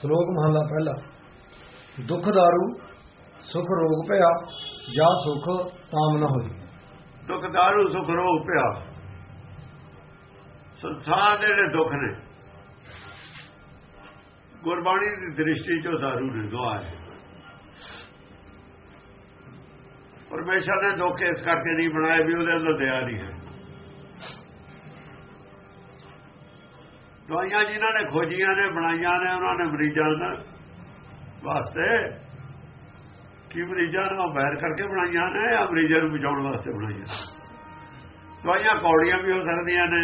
ਸ਼ਲੋਕ ਮਹਲਾ ਪਹਿਲਾ। ਦੁੱਖ ਦਾਰੂ, ਸੁਖ ਰੋਗ ਭਇਆ, ਜਾਂ ਸੁਖ ਤਾਮ ਨ ਹੋਈ ਦੁੱਖ ਦਾਰੂ, ਸੁਖ ਰੋਗ ਪਿਆ ਸੰਸਾਰ ਦੇ ਜਿਹੜੇ ਦੁੱਖ ਨੇ, ਗੁਰਬਾਣੀ ਦੀ ਦ੍ਰਿਸ਼ਟੀ ਚੋਂ ਦਾਰੂ ਨੇ ਦੁਆ ਹੈ। ਪਰਮੇਸ਼ਰ ਨੇ ਦੁੱਖ ਇਸ ਕਰਕੇ ਨਹੀਂ ਬਣਾਏ ਵੀ ਉਹਦੇ ਅੰਦਰ ਦਇਆ ਨਹੀਂ ਹੈ। ਦਵਾਈਆਂ ਜਿਨ੍ਹਾਂ ਨੇ ਖੋਜੀਆਂ ਨੇ, ਬਣਾਈਆਂ ਨੇ, ਉਹਨਾਂ ਨੇ ਮਰੀਜ਼ਾਂ ਦਾ ਵਾਸਤੇ ਕੀ ਮਰੀਜ਼ਾਂ ਨੂੰ ਬੈਰ ਕਰਕੇ ਬਣਾਈਆਂ ਨੇ ਜਾਂ ਮਰੀਜ਼ਾਂ ਨੂੰ ਬਚਾਉਣ ਵਾਸਤੇ ਬਣਾਈਆਂ ਦਵਾਈਆਂ ਕੌੜੀਆਂ ਵੀ ਹੋ ਸਕਦੀਆਂ ਨੇ,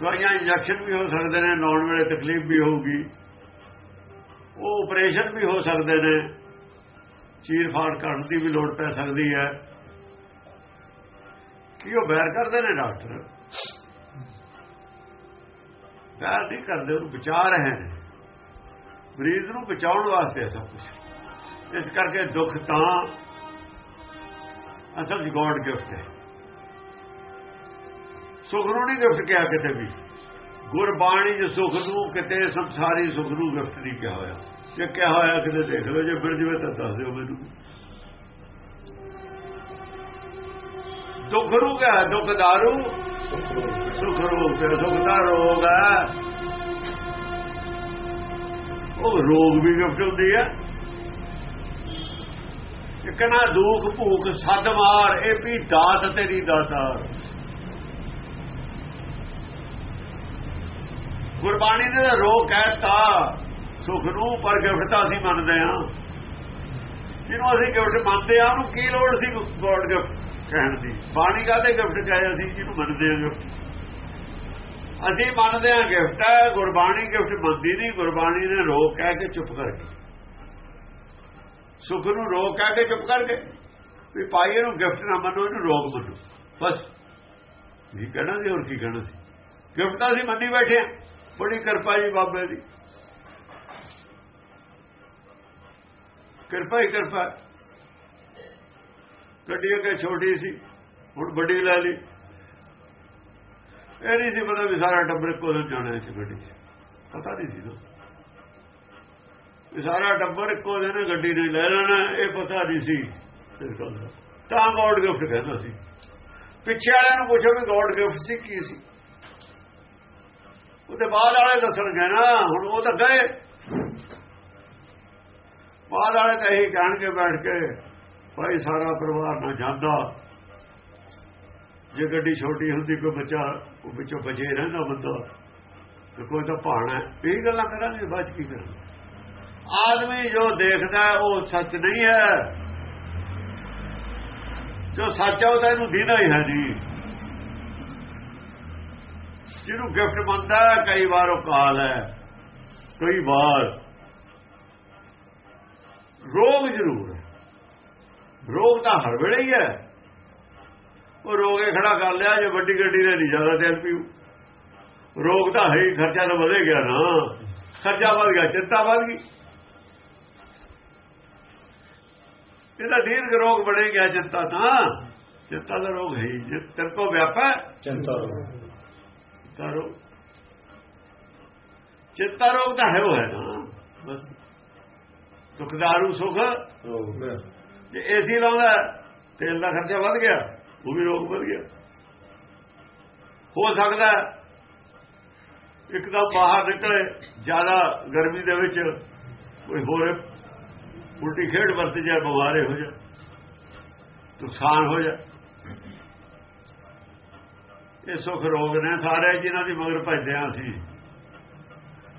ਦਵਾਈਆਂ ਇੰਜੈਕਸ਼ਨ ਵੀ ਹੋ ਸਕਦੇ ਨੇ ਲਾਉਣ ਵੇਲੇ ਤਕਲੀਫ ਵੀ ਹੋਊਗੀ। ਉਹ ਆਪਰੇਸ਼ਨ ਵੀ ਹੋ ਸਕਦੇ ਨੇ, ਚੀਰ ਫਾੜ ਕਰਨ ਦੀ ਵੀ ਲੋੜ ਪੈ ਸਕਦੀ ਹੈ। ਕਿ ਉਹ ਬੈਰ ਕਰਦੇ ਨੇ ਡਾਕਟਰ? ਬੈਰ ਨਹੀਂ ਕਰਦੇ ਉਹਨੂੰ ਬਚਾ ਰਹੇ ਮਰੀਜ਼ ਨੂੰ ਬਚਾਉਣ ਵਾਸਤੇ ਸਭ ਕੁਝ ਇਸ ਕਰਕੇ ਦੁੱਖ ਤਾਂ ਅਸਲ ਜੀ ਗੋਡ ਗਿਫਟ ਹੈ। ਸੁਖ ਨੂੰ ਨਹੀਂ ਗਿਫਟ ਕਿਹਾ ਕਿਤੇ ਵੀ। ਗੁਰਬਾਣੀ ਦੇ ਸੁਖ ਨੂੰ ਕਿਤੇ ਸੰਸਾਰੀ ਸੁਖ ਨੂੰ ਗਿਫਟ ਨਹੀਂ ਕਿਹਾ ਹੋਇਆ। ਜੇ ਕਿਹਾ ਹੋਇਆ ਕਿਤੇ ਦੇਖ ਲਓ, ਜੇ ਫਿਰ ਜਿਵੇਂ ਤਾਂ ਦੱਸ ਦਿਓ ਮੈਨੂੰ। ਦੁੱਖ ਨੂੰ ਕਿਹਾ, ਦੁੱਖ ਦਾਰੂ ਸੁਖ ਰੋਗ ਤੇ ਸੁਖ ਦਾ ਰੋਗ ਹੈ ਉਹ ਰੋਗ ਵੀ ਗਿਫਟ ਹੁੰਦੀ ਹੈ ਇੱਕ ਨਾ ਦੁੱਖ ਭੂਖ ਸੱਦ ਮਾਰ ਇਹ ਵੀ ਦਾਤ ਤੇਰੀ ਦਾਤਾਰ ਗੁਰਬਾਣੀ ਨੇ ਤਾਂ ਰੋਗ ਕਹਿਤਾ, ਸੁਖ ਨੂੰ ਪਰ ਗਿਫਟ ਤਾਂ ਅਸੀਂ ਮੰਨਦੇ ਹਾਂ। ਜਿਹਨੂੰ ਅਸੀਂ ਗਿਫਟ ਮੰਨਦੇ ਆ ਉਹਨੂੰ ਕੀ ਲੋੜ ਸੀ ਗੋਡ ਗਿਫਟ? ਕਹਿਣ ਦੀ ਬਾਣੀ ਕਾਦੇ ਗਿਫਟ ਕਹੇ ਅਸੀਂ ਜਿਹਨੂੰ ਮੰਨਦੇ ਹਾਂ ਗਿਫਟ। ਅਸੀਂ ਮੰਨਦੇ ਹਾਂ ਗਿਫਟ ਹੈ, ਗੁਰਬਾਣੀ ਗਿਫਟ ਮੰਨਦੀ ਨਹੀਂ, ਗੁਰਬਾਣੀ ਨੇ ਰੋਕ ਕਹਿ ਕੇ ਚੁੱਪ ਕਰਕੇ। ਗਈ ਸੁਖ ਨੂੰ ਰੋਕ ਕਹਿ ਕੇ ਚੁੱਪ ਕਰਕੇ। ਵੀ ਪਾਈ ਇਹਨੂੰ ਗਿਫਟ ਨਾ ਮੰਨੋ, ਇਹਨੂੰ ਰੋਕ ਮੰਨੋ। ਬਸ। ਇਹ ਕਹਿਣਾ ਸੀ, ਹੋਰ ਕੀ ਕਹਿਣਾ ਸੀ? ਗਿਫਟ ਤਾਂ ਅਸੀਂ ਮੰਨੀ ਬੈਠੇ ਆ ਬੜੀ ਕਿਰਪਾ ਜੀ ਬਾਬੇ ਦੀ। ਕਿਰਪਾ ਹੀ ਕਿਰਪਾ ਗੱਡੀ ਅੱਗੇ ਛੋਟੀ ਸੀ, ਹੁਣ ਵੱਡੀ ਲੈ ਲਈ। ਇਹ ਨਹੀਂ ਸੀ ਪਤਾ ਵੀ ਸਾਰਾ ਟੱਬਰ ਕੋਲ ਜਾਣਾ ਇਸ ਗੱਡੀ 'ਚ। ਪਤਾ ਨਹੀਂ ਸੀ ਨਾ। ਸਾਰਾ ਟੱਬਰ ਇੱਕੋ ਦਿਨ ਗੱਡੀ ਨੇ ਲੈ ਲੈਣਾ, ਇਹ ਪਤਾ ਨਹੀਂ ਸੀ। ਤਾਂ ਗੋਡ ਗਿਫਟ ਕਹਿੰਦਾ ਸੀ। ਪਿੱਛੇ ਵਾਲਿਆਂ ਨੂੰ ਪੁੱਛੋ ਵੀ ਗੋਡ ਗਿਫਟ ਸੀ ਕੀ ਸੀ। ਉਹਦੇ ਬਾਅਦ ਵਾਲੇ ਦੱਸਣ ਗਏ ਨਾ, ਹੁਣ ਉਹ ਤਾਂ ਗਏ। ਬਾਅਦ ਵਾਲੇ ਤਾਂ ਇਹੀ ਕਹਿਣਗੇ ਬੈਠ ਕੇ। ਭਾਈ ਸਾਰਾ ਪਰਿਵਾਰ ਨਾ ਜਾਂਦਾ। ਜੇ ਗੱਡੀ ਛੋਟੀ ਹੁੰਦੀ, ਕੋਈ ਬੱਚਾ ਉਹ ਵਿੱਚੋਂ ਬਚੇ ਰਹਿੰਦਾ ਬੰਦਾ, ਤੇ ਕੋਈ ਤਾਂ ਭਾਣਾ ਇਹ ਗੱਲਾਂ ਕਰਾਂਗੇ, ਬਾਅਦ ਕੀ ਕਰਾਂਗੇ? ਆਦਮੀ ਜੋ ਦੇਖਦਾ ਉਹ ਸੱਚ ਨਹੀਂ ਹੈ। ਜੋ ਸੱਚ ਹੈ, ਉਹ ਤਾਂ ਇਹਨੂੰ ਦੀਦਾ ਹੀ ਹੈ ਜੀ। ਜਿਹਨੂੰ ਗਿਫਟ ਮੰਨਦਾ ਕਈ ਵਾਰ ਉਹ ਕਾਲ ਹੈ। ਕਈ ਵਾਰ। ਰੋਗ ਜ਼ਰੂਰ ਰੋਗ ਤਾਂ ਹਰ ਵੇਲੇ ਹੀ ਹੈ। ਉਹ ਰੋਗੇ ਖੜਾ ਕਰ ਲਿਆ ਜੇ ਵੱਡੀ ਗੱਡੀ ਨੇ ਨਹੀਂ ਜ਼ਿਆਦਾ ਤੇਲ ਪੀਉ ਰੋਗ ਤਾਂ ਹੈ ਹੀ ਖਰਚਾ ਤਾਂ ਵਧੇ ਗਿਆ ਨਾ। ਖਰਚਾ ਵਧ ਗਿਆ ਚਿੰਤਾ ਵਧ ਗਈ। ਇਹਦਾ ਦੀਰਘ ਰੋਗ ਬਣੇ ਗਿਆ ਚਿੰਤਾ ਤਾਂ। ਚਿੰਤਾ ਦਾ ਰੋਗ ਹੈ ਹੀ। ਤੇਰੇ ਤੋਂ ਵਿਆਪਾ ਚਿੰਤਾ ਕਰੋ ਚਿੰਤਾ ਰੋਗ ਤਾਂ ਹੈ ਉਹ ਹੈ ਨਾ। ਬਸ। ਦੁਖਦਾਰੂ ਸੁਖ। ਜੇ ਏਸੀ ਲਾਉਂਦਾ ਤੇਲ ਦਾ ਖਰਚਾ ਵੱਧ ਗਿਆ, ਉਹ ਵੀ ਰੋਗ ਵੱਧ ਗਿਆ। ਹੋ ਸਕਦਾ ਇੱਕਦਮ ਬਾਹਰ ਨਿਕਲੇ, ਜ਼ਿਆਦਾ ਗਰਮੀ ਦੇ ਵਿੱਚ ਕੋਈ ਹੋਰ ਉਲਟੀ ਖੇਡ ਵਰਤ ਜਾ ਬਿਮਾਰੇ ਹੋ ਜਾ ਨੁਕਸਾਨ ਹੋ ਜਾ ਇਹ ਸੁਖ ਰੋਗ ਨੇ ਸਾਰੇ ਜਿਨ੍ਹਾਂ ਦੀ ਮਗਰ ਭੱਜਦੇ ਆ ਅਸੀਂ।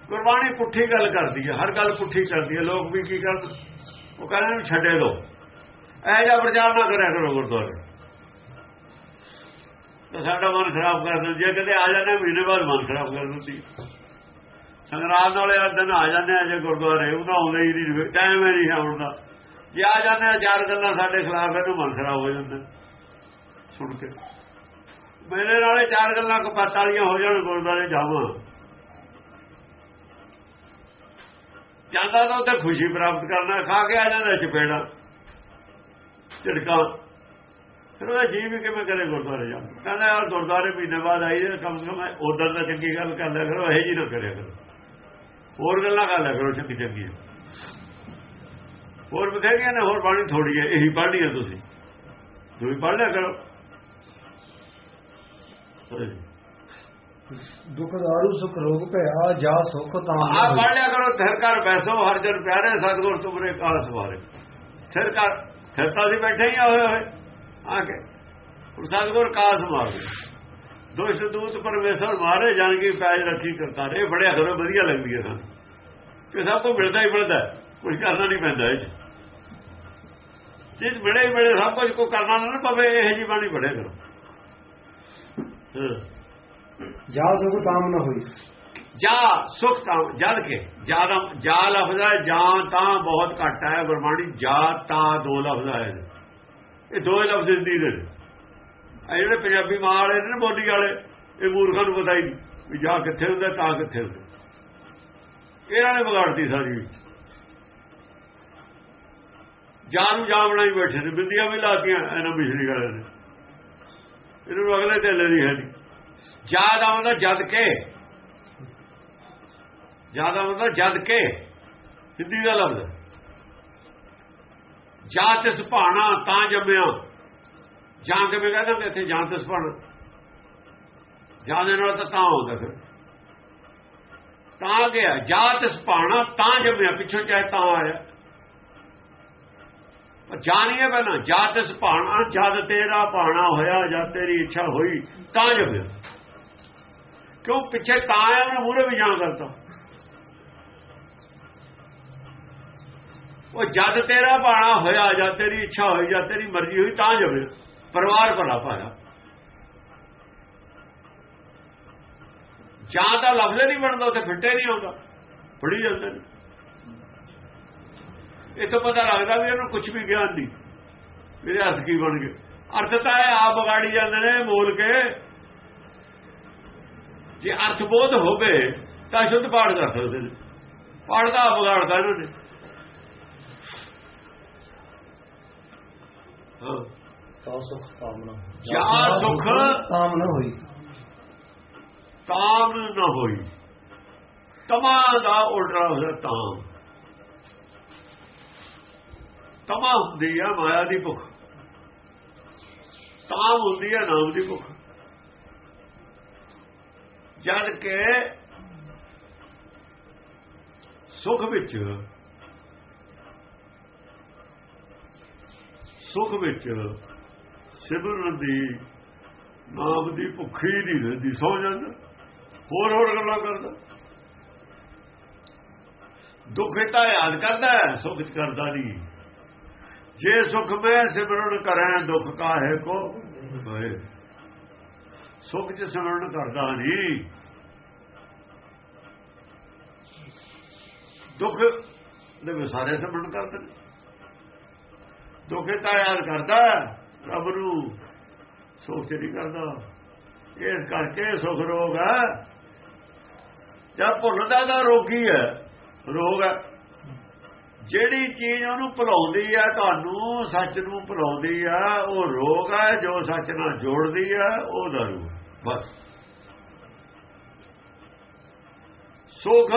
ਗੁਰਬਾਣੀ ਪੁੱਠੀ ਗੱਲ ਕਰਦੀ ਹੈ, ਹਰ ਗੱਲ ਪੁੱਠੀ ਕਰਦੀ ਹੈ। ਲੋਕ ਵੀ ਕੀ ਕਰਨ ਉਹ ਕਹਿੰਦੇ ਨੇ ਛੱਡੇ ਲੋ ਐ ਜਾਂ ਪ੍ਰਚਾਰ ਨਾ ਕਰਿਆ ਕਰੋ ਗੁਰਦੁਆਰੇ। ਤਾਂ ਸਾਡਾ ਮਨ ਖਰਾਬ ਕਰ ਦਿੰਦੇ। ਜੇ ਕਦੇ ਆ ਜਾਂਦੇ, ਮਹੀਨੇ ਬਾਅਦ ਮਨ ਖਰਾਬ ਕਰ ਦਿੰਦੀ। ਸੰਗਰਾਮ ਵਾਲੇ ਦਿਨ ਆ ਜਾਂਦੇ ਆ ਜੇ ਗੁਰਦੁਆਰੇ ਉਹਦਾ ਆਉਂਦਾ ਹੀ ਨਹੀਂ ਟਾਈਮ ਹੀ ਨਹੀਂ ਆਉਂਦਾ ਜੇ ਆ ਜਾਂਦੇ ਆ, ਚਾਰ ਗੱਲਾਂ ਸਾਡੇ ਖਿਲਾਫ ਇਹਨੂੰ ਮਨ ਖਰਾਬ ਹੋ ਜਾਂਦਾ। ਸੁਣ ਕੇ। ਮੇਰੇ ਨਾਲੇ ਚਾਰ ਗੱਲਾਂ ਕਪਾਤ ਵਾਲੀਆਂ ਹੋ ਜਾਣ, ਗੁਰਦੁਆਰੇ ਜਾਵਾਂ। ਜਾਂਦਾ ਤਾਂ ਉੱਥੇ ਖੁਸ਼ੀ ਪ੍ਰਾਪਤ ਕਰਨਾ, ਖਾ ਕੇ ਆ ਜਾਂਦਾ ਚਪੇੜਾ। ਝਟਕਾ ਫਿਰ ਉਹਦਾ ਜੀ ਵੀ ਕਿਵੇਂ ਕਰੇ ਗੁਰਦੁਆਰੇ ਜਾ ਕਹਿੰਦਾ ਯਾਰ ਗੁਰਦੁਆਰੇ ਮਹੀਨੇ ਬਾਅਦ ਆਈ ਹੈ ਕਮ ਸੇ ਕਮ ਉਧਰ ਦਾ ਚੰਗੀ ਗੱਲ ਕਰ ਲਿਆ ਕਰੋ ਇਹ ਜੀ ਨਾ ਕਰਿਆ ਕਰੋ। ਹੋਰ ਗੱਲਾਂ ਕਰ ਲਿਆ ਕਰੋ ਚੰਗੀ ਚੰਗੀ। ਹੋਰ ਬਥੇਰੀਆਂ ਨੇ ਹੋਰ ਬਾਣੀ ਥੋੜੀ ਹੈ ਇਹੀ ਪੜ੍ਹਨੀ ਹੈ ਤੁਸੀਂ। ਤੁਸੀਂ ਪੜ੍ਹ ਲਿਆ ਕਰੋ। ਦੁਖ ਦਾਰੂ ਸੁਖ ਰੋਗ ਭਇਆ ਜਾ ਸੁਖ ਤਾਂ ਆ ਪੜ੍ਹ ਲਿਆ ਕਰੋ ਥਿਰ ਕਰ ਬੈਸੋ ਹਰ ਜਨ ਪਿਆਰੇ ਸਤਗੁਰ ਤੁਮਰੇ ਕਾਸ ਵਾਰੇ ਥਿਰ ਕਰ ਥਿਰਤਾ ਸੀ ਬੈਠੇ ਹੀ ਹੋਏ ਹੋਏ ਆ ਕੇ। ਹੁਣ ਸਤਗੁਰ ਕਾਸ ਮਾਰੇ ਦੋਸ਼ ਦੂਤ ਪਰਮੇਸ਼ਰ ਮਾਰੇ, ਜਾਣ ਪੈਜ ਰੱਖੀ ਕਰਤਾ ਰੇ ਬੜਿਆ ਕਰੋ, ਵਧੀਆ ਲੱਗਦੀ ਹੈ ਸਾਨੂੰ। ਕਿ ਸਭ ਤੋਂ ਮਿਲਦਾ ਹੀ ਮਿਲਦਾ ਕੁਝ ਕਰਨਾ ਨਹੀਂ ਪੈਂਦਾ ਇਹ ਚ। ਜਿਸ ਬੜੇ ਬੜੇ ਸਭ ਕੁਝ ਕੋ ਕਰਨਾ ਨਾ ਪਵੇ, ਇਹ ਜੀ ਬਾਣੀ ਬੜੇ ਕਰੋ। ਹਾਂ। ਜਾ ਸੁਖ ਨਾ ਹੋਈ। ਜਾ ਸੁਖ ਤਾਂ ਜਦ ਕੇ ਜ਼ਿਆਦਾ ਜਾ ਲਫ਼ਜ਼ ਹੈ, ਜਾਂ ਤਾਂ ਬਹੁਤ ਘੱਟ ਹੈ, ਗੁਰਬਾਣੀ ਜਾ ਤਾਂ ਦੋ ਲਫ਼ਜ਼ ਆਏ ਨੇ ਇਹ ਦੋ ਲਫ਼ਜ਼ ਹਿੰਦੀ ਦੇ ਨੇ। ਜਿਹੜੇ ਪੰਜਾਬੀ ਮਾਂ ਵਾਲੇ ਨੇ ਨਾ ਬੋਲੀ ਵਾਲੇ, ਇਹ ਮੂਰਖਾਂ ਨੂੰ ਪਤਾ ਹੀ ਨਹੀਂ ਵੀ ਜਾ ਕਿੱਥੇ ਹੁੰਦਾ, ਤਾਂ ਕਿੱਥੇ ਹੁੰਦਾ। ਇਹਨਾਂ ਨੇ ਵਿਗਾੜਤੀ ਸਾਰੀ। ਜਾਨ ਨੂੰ ਜਾ ਬਣਾਈ ਬੈਠੇ ਨੇ, ਬਿੰਦੀਆਂ ਵੀ ਲਾਤੀਆਂ ਇਹਨਾਂ ਮਿਸ਼ਰੀ ਵਾਲਿਆਂ ਨੇ। ਇਹਨਾਂ ਨੂੰ ਅਗਲੇ ਢੇਲੇ ਦੀ ਹੈ ਜਾ ਜ਼ਿਆਦਾ ਮਤਲਬ ਜਦ ਕੇ ਜ਼ਿਆਦਾ ਮਤਲਬ ਜਦ ਕੇ ਹਿੰਦੀ ਦਾ ਲਫ਼ਜ਼ ਜਾਂ ਤਿਸ ਭਾਣਾ ਤਾਂ ਜੰਮਿਆ। ਜਾਂ ਕਿਵੇਂ ਕਹਿੰਦਾ ਕਿ ਇੱਥੇ, ਜਾਂ ਤਿਸ ਭਾਣਾ ਜਾਂ ਦੇ ਨਾਲ ਤਾਂ ਤਾਂ ਹੁੰਦਾ ਫਿਰ। ਤਾਂ ਗਿਆ, ਜਾਂ ਤਿਸ ਭਾਣਾ ਤਾਂ ਜੰਮਿਆ, ਪਿੱਛੋਂ ਚਾਹੇ ਤਾਂ ਆਇਆ। ਜਾਣੀਏ ਪਹਿਲਾਂ, ਜਾਂ ਤਿਸ ਭਾਣਾ ਜਦ ਤੇਰਾ ਭਾਣਾ ਹੋਇਆ ਜਦ ਤੇਰੀ ਇੱਛਾ ਹੋਈ, ਤਾਂ ਜੰਮਿਆ। ਕਿਉਂ ਪਿੱਛੇ ਤਾਂ ਆਇਆ, ਉਹਨੇ ਮੂਰੇ ਵੀ ਜਾਣ ਕਰਤਾ। ਉਹ ਜਦ ਤੇਰਾ ਬਾਣਾ ਹੋਇਆ ਜਦ ਤੇਰੀ ਇੱਛਾ ਹੋਈ ਜਦ ਤੇਰੀ ਮਰਜ਼ੀ ਹੋਈ ਤਾਂ ਜਵੇ। ਪਰਿਵਾਰ ਭਲਾ ਪਾਇਆ ਜਾਂ ਤਾਂ ਲਫ਼ਜ਼ ਨਹੀਂ ਬਣਦਾ, ਉੱਥੇ ਫਿੱਟੇ ਨਹੀਂ ਆਉਂਦਾ। ਫੜੀ ਜਾਂਦੇ ਨੇ। ਇਹ ਤੋਂ ਪਤਾ ਲੱਗਦਾ ਵੀ ਇਹਨੂੰ ਕੁਝ ਵੀ ਗਿਆਨ ਨਹੀਂ। ਇਹਦੇ ਹੱਥ ਕੀ ਬਣ ਗਏ। ਅਰਥ ਤਾਂ ਇਹ ਆਪ ਵਿਗਾੜੀ ਜਾਂਦੇ ਨੇ ਬੋਲ ਕੇ। ਜੇ ਅਰਥ ਬੋਧ ਹੋਵੇ, ਤਾਂ ਸ਼ੁੱਧ ਪਾਠ ਕਰ ਸਕਦੇ ਨੇ। ਪਾਠ ਦਾ ਆਪ ਵਿਗਾੜਦਾ ਇਹਨਾਂ ਨੇ। ਹਾਂ। ਤਾਂ ਸੁਖ ਜਾ ਹੋਈ। ਤਾਮ ਨਾ ਹੋਈ। ਤਮਾ ਦਾ ਉਲਟਾ ਹੋਇਆ ਤਾਮ ਤਮਾ ਹੁੰਦੀ ਆ ਮਾਇਆ ਦੀ ਭੁੱਖ। ਤਾਮ ਹੁੰਦੀ ਆ ਨਾਮ ਦੀ ਭੁੱਖ। ਜਦ ਕਿ ਸੁਖ ਵਿੱਚ ਸੁਖ ਵਿੱਚ ਸਿਮਰਨ ਦੀ, ਨਾਮ ਦੀ ਭੁੱਖੀ ਨਹੀਂ ਰਹਿੰਦੀ, ਸੌ ਜਾਂਦਾ ਹੋਰ ਹੋਰ ਗੱਲਾਂ ਕਰਦਾ। ਦੁੱਖ ਤਾਂ ਯਾਦ ਕਰਦਾ ਸੁਖ ਚ ਕਰਦਾ ਨਹੀਂ। ਜੇ ਸੁਖ ਮੈਂ ਸਿਮਰਨ ਕਰਾਂ, ਦੁੱਖ ਕਾਹੇ ਕੋ ਹੋਏ। ਸੁਖ ਚ ਸਿਮਰਨ ਕਰਦਾ ਨਹੀਂ। ਦੁੱਖ ਦੇ ਵਿਸਾਰੇ ਸਿਮਰਨ ਕਰਦੇ ਨੇ। ਦੁੱਖ ਤਾਂ ਯਾਦ ਕਰਦਾ, ਰੱਬ ਨੂੰ ਸੁਖ ਨਹੀਂ ਕਰਦਾ। ਇਸ ਕਰਕੇ ਸੁਖ ਰੋਗ ਹੈ। ਜਦ ਭੁੱਲਦਾ ਦਾ ਰੋਗੀ ਹੈ ਰੋਗ ਹੈ। ਜਿਹੜੀ ਚੀਜ਼ ਉਹਨੂੰ ਭੁਲਾਉਂਦੀ ਹੈ ਤੁਹਾਨੂੰ ਸੱਚ ਨੂੰ ਭੁਲਾਉਂਦੀ ਹੈ ਉਹ ਰੋਗ ਹੈ ਜੋ ਸੱਚ ਨਾਲ ਜੋੜਦੀ ਹੈ ਉਹ ਦਾਰੂ ਬਸ। ਸੁਖ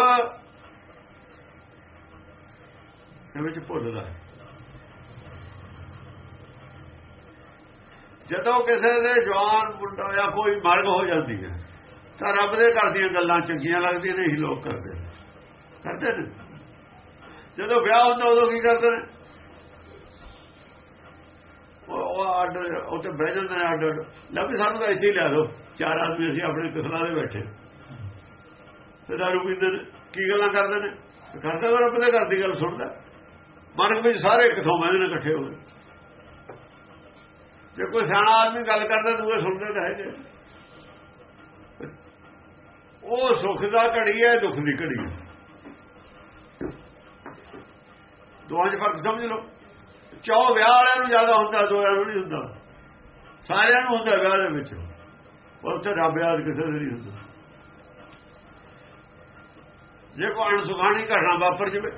ਇਹ ਵਿੱਚ ਭੁੱਲਦਾ ਹੈ। ਜਦੋਂ ਕਿਸੇ ਦੇ ਜਵਾਨ ਮੁੰਡਾ ਜਾਂ ਕੋਈ ਮਰਗ ਹੋ ਜਾਂਦੀ ਹੈ, ਤਾਂ ਰੱਬ ਦੇ ਘਰ ਦੀਆਂ ਗੱਲਾਂ ਚੰਗੀਆਂ ਲੱਗਦੀਆਂ ਨੇ ਹੀ ਲੋਕ ਕਰਦੇ ਨੇ। ਕਰਦੇ ਨੇ। ਜਦੋਂ ਵਿਆਹ ਹੁੰਦਾ, ਉਦੋਂ ਕੀ ਕਰਦੇ ਨੇ? ਉਹ ਅੱਡ ਉੱਤੇ ਬਹਿ ਜਾਂਦੇ ਨੇ ਅੱਡ ਲੱਭੀ ਸਾਨੂੰ ਤਾਂ ਇੱਥੇ ਹੀ ਲਿਆ ਲਓ। ਚਾਰ ਆਦਮੀ ਅਸੀਂ ਆਪਣੇ ਕਿਸਲਾ ਦੇ ਬੈਠੇ। ਤੇ ਦਾਰੂ ਪੀਂਦੇ ਨੇ। ਕੀ ਗੱਲਾਂ ਕਰਦੇ ਨੇ? ਕਰਦਾ ਉਹ ਰੱਬ ਦੇ ਘਰ ਦੀ ਗੱਲ ਸੁਣਦਾ। ਮਰਗ ਵਿੱਚ ਸਾਰੇ ਕਿਥੋਂ ਬਹਿੰਦੇ ਨੇ ਇਕੱਠੇ ਹੋ ਕੇ। ਜੇ ਕੋਈ ਸਿਆਣਾ ਆਦਮੀ ਗੱਲ ਕਰਦਾ, ਦੂਏ ਸੁਣਦੇ ਤਾਂ ਹੈਗੇ। ਉਹ ਸੁੱਖ ਦਾ ਘੜੀ ਹੈ, ਦੁੱਖ ਦੀ ਘੜੀ ਹੈ। ਦੋਹਾਂ 'ਚ ਫ਼ਰਕ ਸਮਝ ਲਓ। ਚੌ ਵਿਆਹ ਵਾਲਿਆਂ ਨੂੰ ਜ਼ਿਆਦਾ ਹੁੰਦਾ ਦੋਹਾਂ ਨੂੰ ਨਹੀਂ ਹੁੰਦਾ। ਸਾਰਿਆਂ ਨੂੰ ਹੁੰਦਾ ਵਿਆਹ ਦੇ ਵਿੱਚ। ਉੱਥੇ ਰੱਬ ਯਾਦ ਕਿਸੇ ਦੇ ਨਹੀਂ ਹੁੰਦਾ। ਜੇ ਕੋਈ ਅਣਸੁਖਾਣੀ ਘਟਨਾ ਵਾਪਰ ਜਵੇ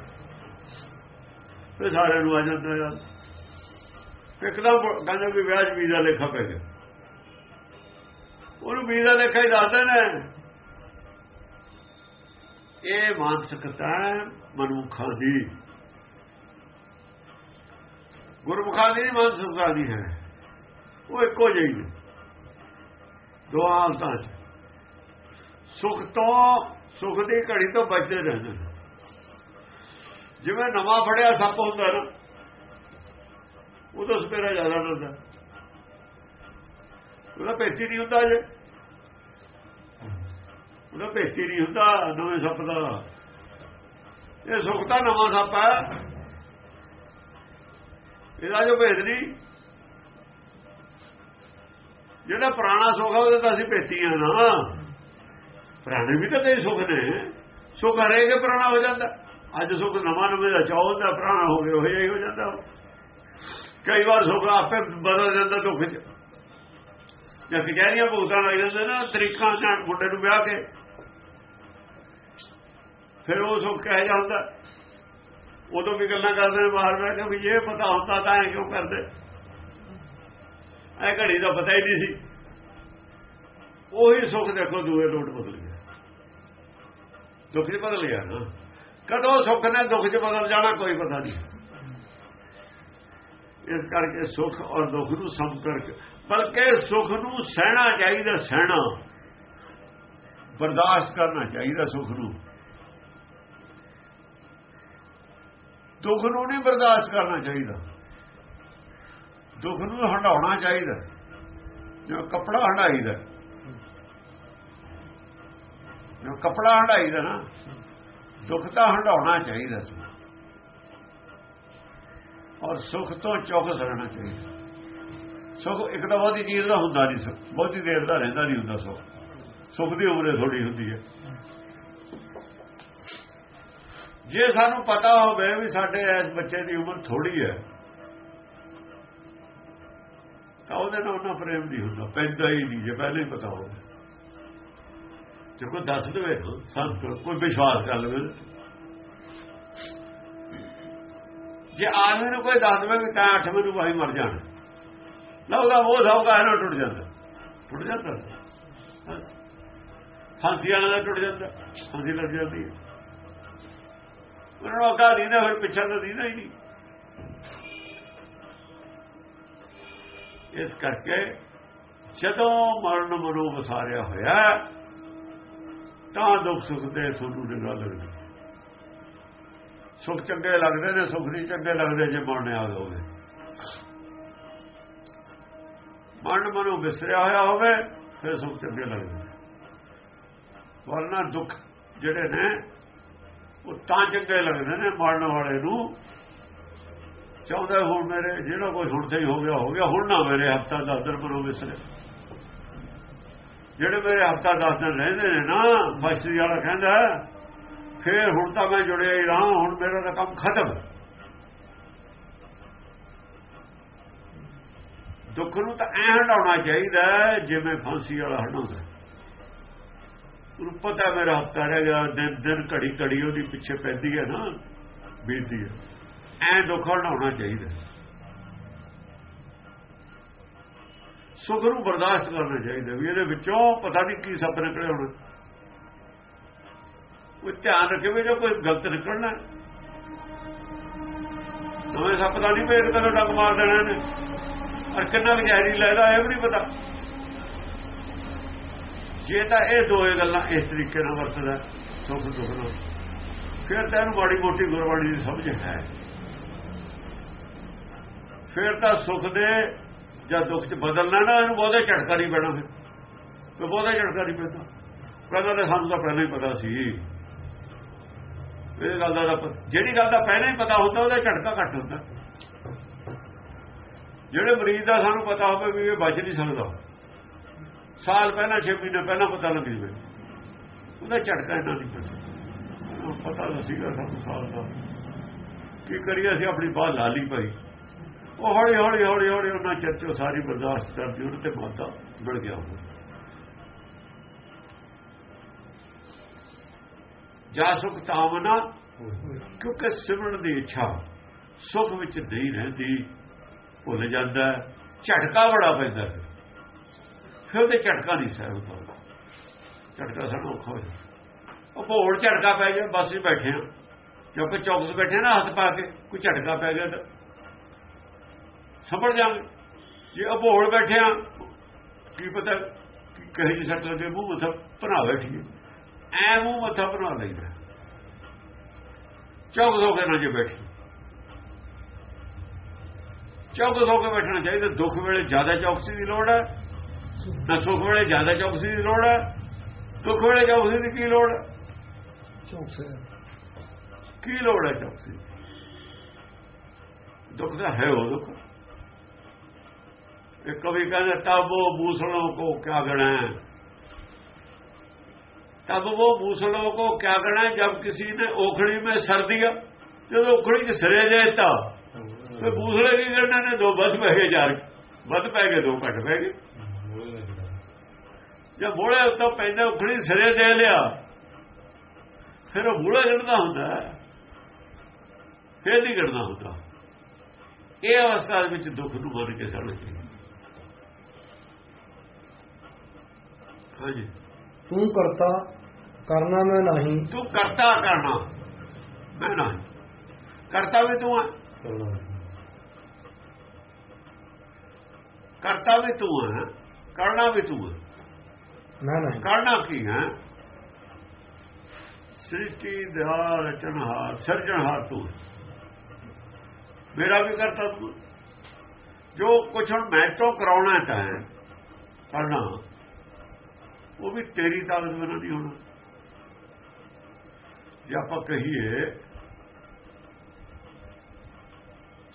ਤੇ ਸਾਰਿਆਂ ਨੂੰ ਆ ਜਾਂਦਾ ਯਾਦ। ਇੱਕਦਮ ਕਹਿੰਦੇ ਵੀ ਵਿਆਹ 'ਚ ਵੀਜ਼ਾ ਲੇਖਾ ਪੈ ਗਿਆ। ਉਹਨੂੰ ਵੀਜ਼ਾ ਲੇਖਾ ਹੀ ਦੱਸਦੇ ਨੇ ਇਹ ਮਾਨਸਿਕਤਾ ਮਨੁੱਖਾਂ ਦੀ। ਗੁਰਮੁਖਾਂ ਦੀ ਮਾਨਸਿਕਤਾ ਨਹੀਂ ਹੈ। ਉਹ ਇੱਕੋ ਜਿਹੀ ਨੇ। ਦੋ ਹਾਲਤਾਂ 'ਚ। ਸੁਖ ਤੋਂ, ਸੁਖ ਦੀ ਘੜੀ ਤੋਂ ਬਚਦੇ ਰਹਿੰਦੇ ਨੇ। ਜਿਵੇਂ ਨਵਾਂ ਫੜਿਆ ਸੱਪ ਹੁੰਦਾ ਨਾ ਉਹ ਤਾਂ ਸਪੇਰਾ ਜ਼ਿਆਦਾ ਹੁੰਦਾ ਉਹਦਾ ਭੇਤੀ ਨਹੀਂ ਹੁੰਦਾ ਜੇ ਉਹਦਾ ਭੇਤੀ ਨਹੀਂ ਹੁੰਦਾ, ਨਵੇਂ ਸੱਪ ਦਾ। ਇਹ ਸੁਖ ਤਾਂ ਨਵਾਂ ਸੱਪ ਹੈ। ਇਹਦਾ ਜੋ ਭੇਦ ਨਹੀਂ। ਜਿਹੜਾ ਪੁਰਾਣਾ ਸੁਖ ਹੈ, ਉਹਦੇ ਤਾਂ ਅਸੀਂ ਭੇਤੀ ਆ ਨਾ। ਪੁਰਾਣੇ ਵੀ ਤਾਂ ਕਈ ਸੁਖ ਨੇ। ਸੁਖ ਹਰੇਕ ਪੁਰਾਣਾ ਹੋ ਜਾਂਦਾ। ਅੱਜ ਸੁਖ ਨਵਾਂ ਨਵੇਂ ਦਾ ਚਾਹ ਹੁੰਦਾ, ਪੁਰਾਣਾ ਹੋ ਗਿਆ, ਉਹ ਹੀ ਹੋ ਜਾਂਦਾ। ਕਈ ਵਾਰ ਸੁੱਖ ਆਪੇ ਬਦਲ ਜਾਂਦਾ ਦੁੱਖ ਚ। ਜਾਂ ਕਚਹਿਰੀਆਂ ਭੁਗਤਾਂ ਲੱਗ ਜਾਂਦੇ ਨਾ, ਤਰੀਕਾਂ ਨਾਲ ਮੁੰਡੇ ਨੂੰ ਵਿਆਹ ਕੇ, ਫਿਰ ਉਹ ਸੁੱਖ ਕਹਿ ਜਾਂਦਾ ਉਦੋਂ ਵੀ ਗੱਲਾਂ ਕਰਦੇ ਨੇ ਬਾਹਰ ਬੈਠ ਕੇ ਵੀ ਇਹ ਪਤਾ ਹੁੰਦਾ ਤਾਂ ਐ ਕਿਉਂ ਕਰਦੇ? ਐ ਘੜੀ ਦਾ ਪਤਾ ਹੀ ਨਹੀਂ ਸੀ। ਉਹੀ ਸੁੱਖ ਦੇਖੋ ਦੂਏ ਲੋਟ ਬਦਲ ਗਿਆ। ਦੁੱਖ 'ਚ ਬਦਲ ਗਿਆ ਨਾ। ਕਦੋਂ ਸੁੱਖ ਨੇ ਦੁੱਖ 'ਚ ਬਦਲ ਜਾਣਾ ਕੋਈ ਪਤਾ ਨਹੀਂ। ਇਸ ਕਰਕੇ ਸੁੱਖ ਔਰ ਦੁੱਖ ਨੂੰ ਸਮ ਕਰਕੇ ਬਲਕਿ ਸੁੱਖ ਨੂੰ ਸਹਿਣਾ ਚਾਹੀਦਾ, ਸਹਿਣਾ। ਬਰਦਾਸ਼ਤ ਕਰਨਾ ਚਾਹੀਦਾ ਸੁੱਖ ਨੂੰ। ਦੁੱਖ ਨੂੰ ਨਹੀਂ ਬਰਦਾਸ਼ਤ ਕਰਨਾ ਚਾਹੀਦਾ। ਦੁੱਖ ਨੂੰ ਹਟਾਉਣਾ ਚਾਹੀਦਾ। ਜਿਵੇਂ ਕਪੜਾ ਹਟਾਈਦਾ ਜਿਵੇਂ ਕਪੜਾ ਹਟਾਈਦਾ ਨਾ, ਦੁੱਖ ਤਾਂ ਹਟਾਉਣਾ ਚਾਹੀਦਾ ਸੀ। ਔਰ ਸੁੱਖ ਤੋਂ ਚੌਕਸ ਰਹਿਣਾ ਚਾਹੀਦਾ। ਸੁੱਖ ਇੱਕ ਤਾਂ ਬਹੁਤੀ ਚੀਜ਼ ਦਾ ਹੁੰਦਾ ਨਹੀਂ ਸੁੱਖ, ਬਹੁਤੀ ਦੇਰ ਦਾ ਰਹਿੰਦਾ ਨਹੀਂ ਹੁੰਦਾ ਸੁੱਖ। ਸੁੱਖ ਦੀ ਉਮਰੇ ਥੋੜੀ ਹੁੰਦੀ ਹੈ। ਜੇ ਸਾਨੂੰ ਪਤਾ ਹੋਵੇ ਵੀ ਸਾਡੇ ਇਸ ਬੱਚੇ ਦੀ ਉਮਰ ਥੋੜੀ ਹੈ, ਤਾਂ ਉਹਦੇ ਨਾਲ ਉਹਨਾਂ ਪ੍ਰੇਮ ਨਹੀਂ ਹੁੰਦਾ, ਪੈਦਾ ਹੀ ਨਹੀਂ, ਜੇ ਪਹਿਲਾਂ ਹੀ ਪਤਾ ਹੋਵੇ। ਜੇ ਕੋਈ ਦੱਸ ਦੇਵੇ, ਸੰਤ, ਕੋਈ ਵਿਸ਼ਵਾਸ ਕਰ ਲਵੇ ਜੇ ਆਦਮੀ ਨੂੰ ਕੋਈ ਦੱਸ ਦੇਵੇ ਵੀ ਤਾਂ ਅੱਠਵੇਂ ਨੂੰ ਭਾਈ ਮਰ ਜਾਣਾ। ਨਾ ਉਹਦਾ ਉਹ ਸੌਗਾ ਇਹਨਾਂ ਟੁੱਟ ਜਾਂਦਾ। ਟੁੱਟ ਜਾਂਦਾ। ਫਾਂਸੀ ਵਾਲਾ ਦਾ ਟੁੱਟ ਜਾਂਦਾ। ਫਾਂਸੀ ਲੱਗ ਜਾਂਦੀ ਹੈ। ਉਹਨਾਂ ਨੂੰ ਅਕਾ ਫਿਰ ਪਿੱਛਾ ਤਾਂ ਦੀਨਾ ਹੀ ਨਹੀਂ। ਇਸ ਕਰਕੇ ਜਦੋਂ ਮਰਨ ਮਨੋ ਵਸਾਰਿਆ ਹੋਇਆ, ਤਾਂ ਦੁੱਖ ਸੁੱਖ ਦੇ ਤੁਹਾਨੂੰ ਨਿਗਾਹ ਲੱਗਦੀ। ਸੁੱਖ ਚੰਗੇ ਲੱਗਦੇ ਨੇ, ਸੁੱਖ ਨਹੀਂ ਚੰਗੇ ਲੱਗਦੇ ਜੇ ਮਰਨ ਆ ਹੋਵੇ ਮਰਨ ਮਨੋ ਵਿਸਰਿਆ ਹੋਇਆ ਹੋਵੇ, ਫਿਰ ਸੁੱਖ ਚੰਗੇ ਲੱਗਦੇ ਵਰਨਾ ਦੁੱਖ ਜਿਹੜੇ ਨੇ, ਉਹ ਤਾਂ ਚੰਗੇ ਲੱਗਦੇ ਨੇ ਮਰਨ ਵਾਲੇ ਨੂੰ। ਚਾਹੁੰਦਾ ਹੁਣ ਮੇਰੇ, ਜਿਹੜਾ ਕੋਈ ਹੁਣ ਸਹੀ ਹੋ ਗਿਆ ਹੋ ਗਿਆ, ਹੁਣ ਨਾ ਮੇਰੇ ਹਫਤਾ 10 ਦਿਨ ਮਨੋ ਵਿਸਰੇ। ਜਿਹੜੇ ਮੇਰੇ ਹਫਤਾ 10 ਦਿਨ ਰਹਿੰਦੇ ਨੇ ਨਾ ਬਸ਼ਰੀ ਵਾਲਾ ਕਹਿੰਦਾ ਫੇਰ ਹੁਣ ਤਾਂ ਮੈਂ ਜੁੜਿਆ ਹੀ ਰਹਾ, ਹੁਣ ਮੇਰਾ ਤਾਂ ਕੰਮ ਖਤਮ। ਦੁੱਖ ਨੂੰ ਤਾਂ ਐ ਹਟਾਉਣਾ ਚਾਹੀਦਾ ਜਿਵੇਂ ਫਾਂਸੀ ਵਾਲਾ ਹਟਾਉਂਦਾ ਉਹਨੂੰ ਪਤਾ ਮੇਰਾ ਹਫਤਾ ਰਹਿ ਗਿਆ, ਦਿਨ ਦਿਨ ਘੜੀ ਘੜੀ ਉਹਦੀ ਪਿੱਛੇ ਪੈਂਦੀ ਹੈ ਨਾ, ਬੀਤਦੀ ਹੈ। ਐ ਦੁੱਖ ਹਟਾਉਣਾ ਚਾਹੀਦਾ ਸੁਖ ਨੂੰ ਬਰਦਾਸ਼ਤ ਕਰਨਾ ਚਾਹੀਦਾ ਵੀ ਇਹਦੇ ਵਿੱਚੋਂ ਪਤਾ ਨਹੀਂ ਕੀ ਸੱਪ ਨਿਕਲੇ ਹੋਣਾ। ਕੋਈ ਧਿਆਨ ਰੱਖੇ ਵੀ ਜੋ ਕੋਈ ਗਲਤ ਨਿਕਲਣਾ ਨਵੇਂ ਸੱਪ ਦਾ ਨਹੀਂ ਪੇਟ ਕਦੋਂ ਡੰਗ ਮਾਰ ਦੇਣਾ ਨੇ ਔਰ ਕਿੰਨਾ ਜ਼ਹਿਰੀ ਲੈਦਾ ਇਹ ਵੀ ਨਹੀਂ ਪਤਾ। ਜੇ ਤਾਂ ਇਹ ਦੋਏ ਗੱਲਾਂ ਇਸ ਤਰੀਕੇ ਨਾਲ ਵਰਤਦਾ, ਸੁਖ ਦੁੱਖ ਨਾਲ, ਫਿਰ ਤਾਂ ਇਹਨੂੰ ਮਾੜੀ ਮੋਟੀ ਗੁਰਬਾਣੀ ਦੀ ਸਮਝ ਹੈ। ਫਿਰ ਤਾਂ ਸੁਖ ਦੇ ਜਾਂ ਦੁੱਖ 'ਚ ਬਦਲਣਾ ਨਾ, ਇਹਨੂੰ ਬਹੁਤਾ ਝਟਕਾ ਨਹੀਂ ਪੈਣਾ ਫਿਰ। ਤੇ ਬਹੁਤਾ ਝਟਕਾ ਨਹੀਂ ਪੈਂਦਾ। ਕਹਿੰਦਾ ਤਾਂ ਸਾਨੂੰ ਤਾਂ ਪਹਿਲਾਂ ਹੀ ਪਤਾ ਸੀ। ਇਹ ਗੱਲ ਦਾ ਜਿਹੜੀ ਗੱਲ ਦਾ ਪਹਿਲਾਂ ਹੀ ਪਤਾ ਹੁੰਦਾ, ਉਹਦਾ ਝਟਕਾ ਘੱਟ ਹੁੰਦਾ। ਜਿਹੜੇ ਮਰੀਜ਼ ਦਾ ਸਾਨੂੰ ਪਤਾ ਹੋਵੇ ਵੀ ਇਹ ਬਚ ਨਹੀਂ ਸਕਦਾ, ਸਾਲ ਪਹਿਲਾਂ 6 ਮਹੀਨੇ ਪਹਿਲਾਂ ਪਤਾ ਲੱਗੀ ਹੋਵੇ, ਉਹਦਾ ਝਟਕਾ ਇਹਨਾਂ ਨਹੀਂ ਪੈਂਦਾ। ਪਤਾ ਨਹੀਂ ਸੀਗਾ ਸਾਨੂੰ ਸਾਲ ਦਾ। ਕੀ ਕਰੀਏ ਅਸੀਂ ਆਪਣੀ ਬਾਹ ਲਾ ਲਈ ਭਾਈ। ਉਹ ਹੌਲੀ ਹੌਲੀ ਹੌਲੀ ਹੌਲੀ ਉਹਨਾਂ ਚਰਚੋ ਸਾਰੀ ਬਰਦਾਸ਼ਤ ਕਰਦੀ, ਉਹਦੇ ਤੇ ਮਾਤਾ ਮਿਲ ਗਿਆ ਉਹ ਜਾ ਸੁਖ ਤਾਵਨਾ ਕਿਉਂਕਿ ਸਿਮਰਨ ਦੀ ਇੱਛਾ ਸੁਖ ਵਿੱਚ ਨਹੀਂ ਰਹਿੰਦੀ, ਭੁੱਲ ਜਾਂਦਾ ਝਟਕਾ ਬੜਾ ਪੈਂਦਾ ਫਿਰ ਤੇ ਝਟਕਾ ਨਹੀਂ ਸਹਿ ਹੁੰਦਾ। ਝਟਕਾ ਸਾਨੂੰ ਔਖਾ ਹੋ ਜਾਂਦਾ। ਉਹ ਭੋੜ ਝਟਕਾ ਪੈ ਗਿਆ, ਬਸ 'ਚ ਬੈਠੇ ਆ ਜੋ ਚੌਕਸ ਬੈਠੇ ਨਾ ਹੱਥ ਪਾ ਕੇ, ਕੋਈ ਝਟਕਾ ਪੈ ਗਿਆ ਤਾਂ ਸਮਝ ਜਾਵਾਂਗੇ। ਜੇ ਅਭੋੜ ਬੈਠੇ ਆ ਕੀ ਪਤਾ ਕਹੇ ਜੀ ਸੱਟ ਲੱਗੇ ਮੂੰਹ ਮੱਥਾ ਬਣਾ ਬੈਠੀ ਐ ਮੂੰਹ ਮੱਥਾ ਬਣਾ ਲਈਦਾ। ਚੌਕਸ ਹੋ ਕੇ ਨਾ ਜੇ ਬੈਠੀ। ਚੌਕਸ ਹੋ ਕੇ ਬੈਠਣਾ ਚਾਹੀਦਾ। ਦੁੱਖ ਵੇਲੇ ਜ਼ਿਆਦਾ ਚੌਕਸੀ ਦੀ ਲੋੜ ਹੈ। ਨਾ ਸੁੱਖ ਵੇਲੇ ਜ਼ਿਆਦਾ ਚੌਕਸੀ ਦੀ ਲੋੜ ਹੈ। ਦੁੱਖ ਵੇਲੇ ਚੌਕਸੀ ਦੀ ਕੀ ਲੋੜ ਹੈ? ਚੌਕਸੇ। ਕੀ ਲੋੜ ਹੈ ਚੌਕਸੀ ਦੁੱਖ ਦਾ ਹੈ ਉਹ ਦੁੱਖ। ਇਹ ਕਵੀ ਕਹਿੰਦੇ ਤਬ ਮੂਸਲੋਂ ਕੋ ਕਿਆ ਗਣਾ? ਤਬ ਉਹ ਮੂਸਲੋਂ ਕੋ ਕਿਆ ਗਣਾ ਜਬ ਕਿਸੇ ਨੇ ओखड़ी में सर दिया ਜਦੋਂ ओखड़ी ਚ ਸਰੇ ਦੇਤਾ ਤੇ ਮੂਸਲੇ ਕੀ ਕਰਨੇ ਨੇ ਦੋ ਵੱਧ ਪੈ ਗਏ ਚਾਰ ਵੱਧ ਪੈ ਗਏ ਦੋ ਘੱਟ ਪੈ ਗਏ ਜੇ ਮੋੜੇ ਉੱਤੋਂ ਪੈਂਦੇ ਉਖੜੀ ਸਿਰੇ ਦੇ ਲਿਆ ਫਿਰ ਉਹ ਮੂਲਾ ਗੜਦਾ ਹੁੰਦਾ ਹੈ। ਫਿਰ ਨਹੀਂ ਗੜਦਾ ਹੁੰਦਾ ਇਹ ਅਵਸਥਾ ਦੇ ਵਿੱਚ ਦੁੱਖ ਨੂੰ ਮੰਨ ਕੇ ਸਮਝ ਲਈ ਹਾਂਜੀ ਤੂੰ ਕਰਤਾ ਕਰਨਾ ਮੈਂ ਨਹੀਂ। ਤੂੰ ਕਰਤਾ ਕਰਨਾ ਮੈਂ ਨਹੀਂ। ਕਰਤਾ ਵੀ ਤੂੰ ਹੈ ਕਰਤਾ ਵੀ ਤੂੰ ਹੈ ਕਰਨਾ ਵੀ ਤੂੰ ਹੈ ਮੈਂ ਨਹੀਂ। ਕਰਨਾ ਕੀ ਹੈ ਸ੍ਰਿਸ਼ਟੀ ਦਾ ਰਚਨਹਾਰ ਸਿਰਜਣਹਾਰ ਤੂੰ ਹੈ। ਮੇਰਾ ਵੀ ਕਰਤਾ ਤੂੰ। ਹੈ। ਜੋ ਕੁਛ ਹੁਣ ਮੈਂ ਤੋਂ ਕਰਾਉਣਾ ਹੈ ਤਾਂ ਕਰਨਾ। ਉਹ ਵੀ ਤੇਰੀ ਤਾਕਤ ਬਿਨਾਂ ਨਹੀਂ ਹੋਣਾ। ਜੇ ਆਪਾਂ ਕਹੀਏ,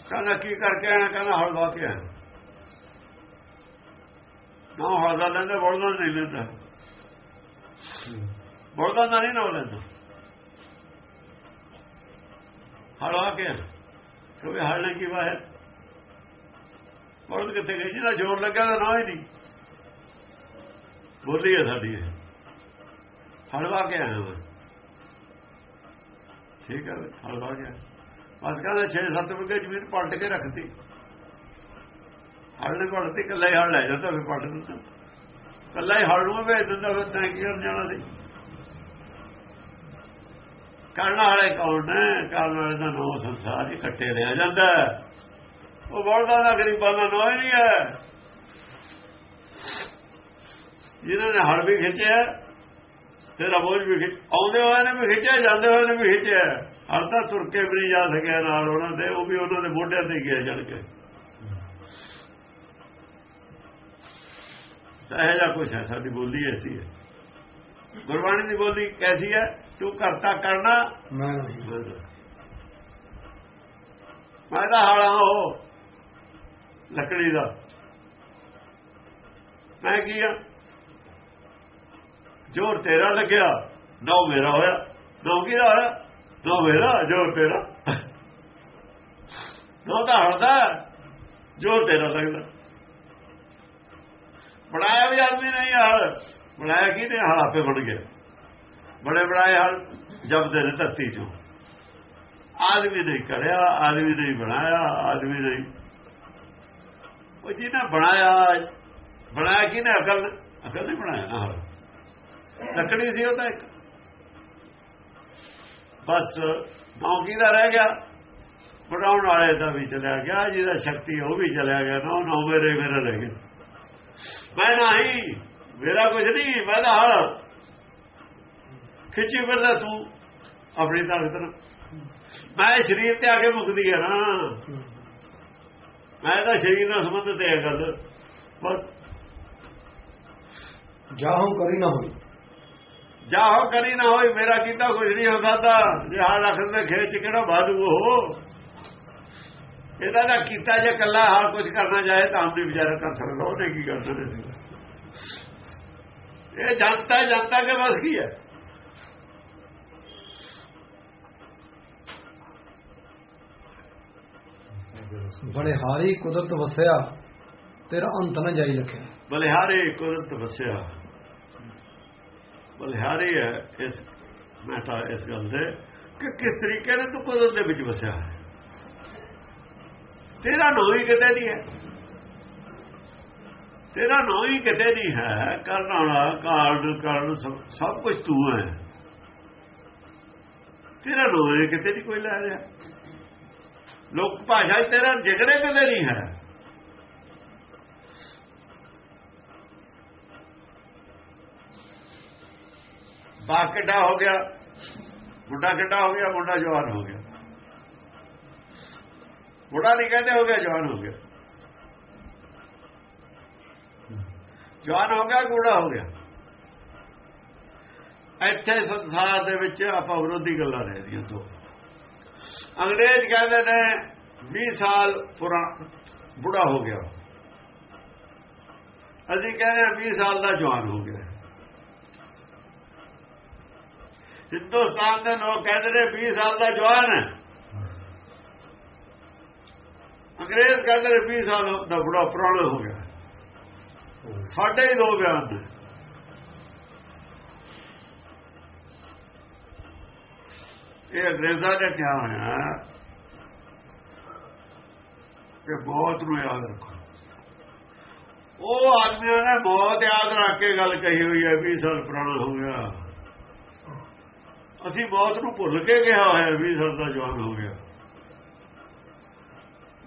ਕਹਿੰਦਾ ਕੀ ਕਰਕੇ ਆਇਆ, ਕਹਿੰਦਾ ਹਲਵਾ ਕੇ ਆਇਆ। ਨਾ ਹਲਦਾ ਲੈਂਦਾ ਬੋਲਦਾ ਨਹੀਂ ਲੈਂਦਾ। ਬੋਲਦਾ ਨਹੀਂ ਨਾ ਲੈਂਦਾ। ਹਲਵਾ ਕੇ ਕਿਉਂਕਿ ਹਲਣੇ ਕੀ ਬਾਤ ਬੋਲਦ ਕਿੱਥੇ ਗਈ? ਜਿਹਦਾ ਜ਼ੋਰ ਲੱਗਾ ਤਾਂ ਨਾ ਹੀ ਨਹੀਂ। ਬੋਲੀ ਹੈ ਸਾਡੀ ਹਲਵਾ ਕੇ ਆਇਆ ਮੈਂ ਠੀਕ ਹੈ ਹਲਵਾ ਗਿਆ ਆਇਆ। ਬਸ ਕਹਿੰਦਾ 6-7 ਵਿਗੇ ਜ਼ਮੀਨ ਪਲਟ ਕੇ ਰੱਖਤੀ। ਹਲ ਨੇ ਪਲਟਤੀ ਕੱਲਾ ਹੀ ਹਲ ਲੈ ਜਾਂਦਾ ਫਿਰ ਪਲਟ ਦਿੰਦਾ। ਕੱਲਾ ਹੀ ਹਲ ਨੂੰ ਵੇਚ ਦਿੰਦਾ ਫਿਰ ਤੈਂ ਕੀ ਕਰਨ ਜਾਣਾ ਸੀ। ਕਰਨ ਵਾਲੇ ਕੌਣ ਨੇ? ਕਰਨ ਵਾਲੇ ਦਾ ਨੋ ਸੰਸਾਰ ਹੀ ਕੱਟੇ ਲਿਆ ਜਾਂਦਾ। ਉਹ ਬੋਲਦਾ ਦਾ ਗਰੀਬਾਂ ਦਾ ਨੋ ਹੀ ਨਹੀਂ ਹੈ। ਜਿਨ੍ਹਾਂ ਨੇ ਹਲ ਵੀ ਖਿੱਚਿਆ ਤੇਰਾ ਬੋਝ ਵੀ ਖਿੱਚ ਆਉਂਦੇ ਹੋਏ ਨੇ ਵੀ ਖਿੱਚਿਆ ਜਾਂਦੇ ਹੋਏ ਨੇ ਵੀ ਖਿੱਚਿਆ ਹਲ ਤਾਂ ਤੁਰ ਕੇ ਵੀ ਨਹੀਂ ਜਾ ਸਕਿਆ ਨਾਲ ਉਹਨਾਂ ਦੇ ਉਹ ਵੀ ਉਹਨਾਂ ਦੇ ਮੋਢਿਆਂ ਤੇ ਗਿਆ ਚੜ ਕੇ। ਤਾਂ ਇਹ ਜਿਹਾ ਕੁਛ ਹੈ ਸਾਡੀ ਬੋਲੀ ਐਸੀ ਹੈ। ਗੁਰਬਾਣੀ ਦੀ ਬੋਲੀ ਕੈਸੀ ਹੈ? ਤੂੰ ਕਰਤਾ ਕਰਨਾ। ਮੈਂ ਨਹੀਂ। ਮੈਂ ਤਾਂ ਹਾਲਾ ਉਹ ਲੱਕੜੀ ਦਾ। ਮੈਂ ਕੀ ਆ? ਜੋਰ ਤੇਰਾ ਲੱਗਿਆ, ਨੌ ਮੇਰਾ ਹੋਇਆ, ਨੌ ਕਿਹਦਾ ਹੋਇਆ, ਨੌ ਮੇਰਾ, ਜੋਰ ਤੇਰਾ। ਨੌ ਤਾਂ ਹੜਦਾ ਜੋਰ ਤੇਰਾ ਲੱਗਦਾ। ਬਣਾਇਆ ਵੀ ਆਦਮੀ ਨਹੀਂ ਹਾਲ, ਬਣਾਇਆ ਕਿਹਨੇ ਨੇ ਆਪੇ ਬਣ ਗਿਆ। ਬੜੇ ਬਣਾਏ ਹਾਲ ਜਬਦੇ ਨੇ ਧਰਤੀ ਚੋਂ। ਆਦਮੀ ਨਹੀਂ ਕਰਿਆ, ਆਦਮੀ ਨਹੀਂ ਬਣਾਇਆ, ਆਦਮੀ ਨਹੀਂ ਉਹ ਜਿਹਨੇ ਬਣਾਇਆ ਬਣਾਇਆ ਕਿਹਨੇ? ਅਕਲ ਅਕਲ ਨਹੀਂ ਬਣਾਇਆ? ਨਾ ਲੱਕੜੀ ਸੀ ਉਹ ਤਾਂ ਇੱਕ। ਬਸ ਨੌਕੀ ਦਾ ਰਹਿ ਗਿਆ। ਬਣਾਉਣ ਵਾਲੇ ਦਾ ਵੀ ਚਲਿਆ ਗਿਆ, ਜਿਹਦਾ ਸ਼ਕਤੀ ਉਹ ਵੀ ਚਲਿਆ ਗਿਆ। ਨਾ ਨਾ ਮੇਰੇ ਮੇਰੇ ਰਹਿ ਗਿਆ ਮੈਂ ਨਹੀਂ ਮੇਰਾ ਕੁਝ ਨਹੀਂ, ਮੈਂ ਤਾਂ ਹਲ। ਖਿੱਚੀ ਫਿਰਦਾ ਤੂੰ, ਆਪਣੀ ਤਾਕਤ ਨਾਲ ਮੈਂ ਸਰੀਰ ਤੇ ਆ ਕੇ ਮੁਕਦੀ ਹੈ ਨਾ। ਮੈਂ ਤਾਂ ਸਰੀਰ ਨਾਲ ਸੰਬੰਧਿਤ ਹੈ ਗੱਲ। ਬਸ। ਜਾਹੋਂ, ਕਰੀ ਨਾ ਹੋਈ। ਜਾਹੋ ਕਰੀ ਨਾ ਹੋਈ ਮੇਰਾ ਕੀਤਾ ਕੁਝ ਨਹੀਂ ਹੋ ਸਕਦਾ ਜੇ ਹਾਲ ਰੱਖਣ ਦੇ ਖੇਤ ਚ ਕਿਹੜਾ ਬਾਦੂ ਉਹ? ਇਹਦਾ ਦਾ ਕੀਤਾ ਜੇ ਕੱਲਾ ਹਾਲ ਕੁਝ ਕਰਨਾ ਚਾਹੇ ਤਾਂ ਆਮਦੀ ਵਿਚਾਰਾ ਕਰ ਸਕਦਾ ਉਹਨੇ ਕੀ ਕਰ ਸਕਦਾ ਇਹ ਜਨਤਾ ਜਨਤਾ ਕੇ ਬਸ ਕੀ ਹੈ? ਬੜੇ ਹਾਰੀ ਕੁਦਰਤ ਵਸਿਆ ਤੇਰਾ ਅੰਤ ਨਾ ਜਾਈ ਲਖਿਆ ਬਲਿਹਾਰੇ ਕੁਦਰਤ ਵਸਿਆ। ਬਲਿਹਾਰੇ ਹੈ, ਇਸ ਮੈਂ ਤਾਂ ਇਸ ਗੱਲ ਦੇ ਕਿ ਕਿਸ ਤਰੀਕੇ ਨਾਲ ਤੂੰ ਕੁਦਰਤ ਦੇ ਵਿੱਚ ਵਸਿਆ ਹੈ। ਤੇਰਾ ਨਾਂ ਹੀ ਕਿਤੇ ਨਹੀਂ ਹੈ। ਤੇਰਾ ਨਾਂ ਹੀ ਕਿਤੇ ਨਹੀਂ ਹੈ। ਕਰਨ ਵਾਲਾ, ਕਾਰਨ, ਕਰਨ, ਸਭ- ਸਭ ਕੁਝ ਤੂੰ ਹੈ। ਤੇਰਾ ਲੋਏ ਕਿਤੇ ਨਹੀਂ ਕੋਈ ਲੈ ਰਿਹਾ। ਲੋਕ ਭਾਸ਼ਾ ਤੇਰਾ ਜਿਗਰੇ ਕਦੇ ਨਹੀਂ ਹੈ। ਬਾਕ ਕਿੱਡਾ ਹੋ ਗਿਆ, ਮੁੰਡਾ ਕਿੱਡਾ ਹੋ ਗਿਆ, ਮੁੰਡਾ ਜਵਾਨ ਹੋ ਗਿਆ। ਬੁੜਾ ਨਹੀਂ ਕਹਿੰਦੇ ਹੋ ਗਿਆ, ਜਵਾਨ ਹੋ ਗਿਆ। ਜਵਾਨ ਹੋ ਗਿਆ, ਗੂੜਾ ਹੋ ਗਿਆ। ਇੱਥੇ ਸੰਸਾਰ ਦੇ ਵਿੱਚ ਆਪਾਂ ਵਿਰੋਧੀ ਗੱਲਾਂ ਰਹਿਦੀਆਂ ਤੋਂ ਅੰਗਰੇਜ਼ ਕਹਿੰਦੇ ਨੇ 20 ਸਾਲ ਪੁਰਾਣਾ ਬੁੜਾ ਹੋ ਗਿਆ। ਅਸੀਂ ਕਹਿੰਦੇ 20 ਸਾਲ ਦਾ ਜਵਾਨ ਹੋ ਗਿਆ। ਹਿੰਦੁਸਤਾਨ ਦੇ ਲੋਕ ਕਹਿੰਦੇ ਨੇ 20 ਸਾਲ ਦਾ ਜਵਾਨ। ਹੈ ਅੰਗਰੇਜ਼ ਕਹਿੰਦੇ ਨੇ 20 ਸਾਲ ਦਾ ਬੁੜਾ ਪੁਰਾਣਾ ਹੋ ਗਿਆ। ਸਾਡੇ ਹੀ ਦੋ ਬਿਆਨ ਨੇ। ਇਹ ਅੰਗਰੇਜ਼ਾਂ ਨੇ ਕਿਹਾ ਹੋਇਆ ਕਿ ਬਹੁਤ ਨੂੰ ਯਾਦ ਰੱਖੋ। ਉਹ ਆਦਮੀਆਂ ਨੇ ਬਹੁਤ ਯਾਦ ਰੱਖ ਕੇ ਗੱਲ ਕਹੀ ਹੋਈ ਹੈ 20 ਸਾਲ ਪੁਰਾਣਾ ਹੋ ਗਿਆ। ਅਸੀਂ ਮੌਤ ਨੂੰ ਭੁੱਲ ਕੇ ਗਿਆ ਹੋਇਆ 20 ਸਾਲ ਦਾ ਜਵਾਨ ਹੋ ਗਿਆ।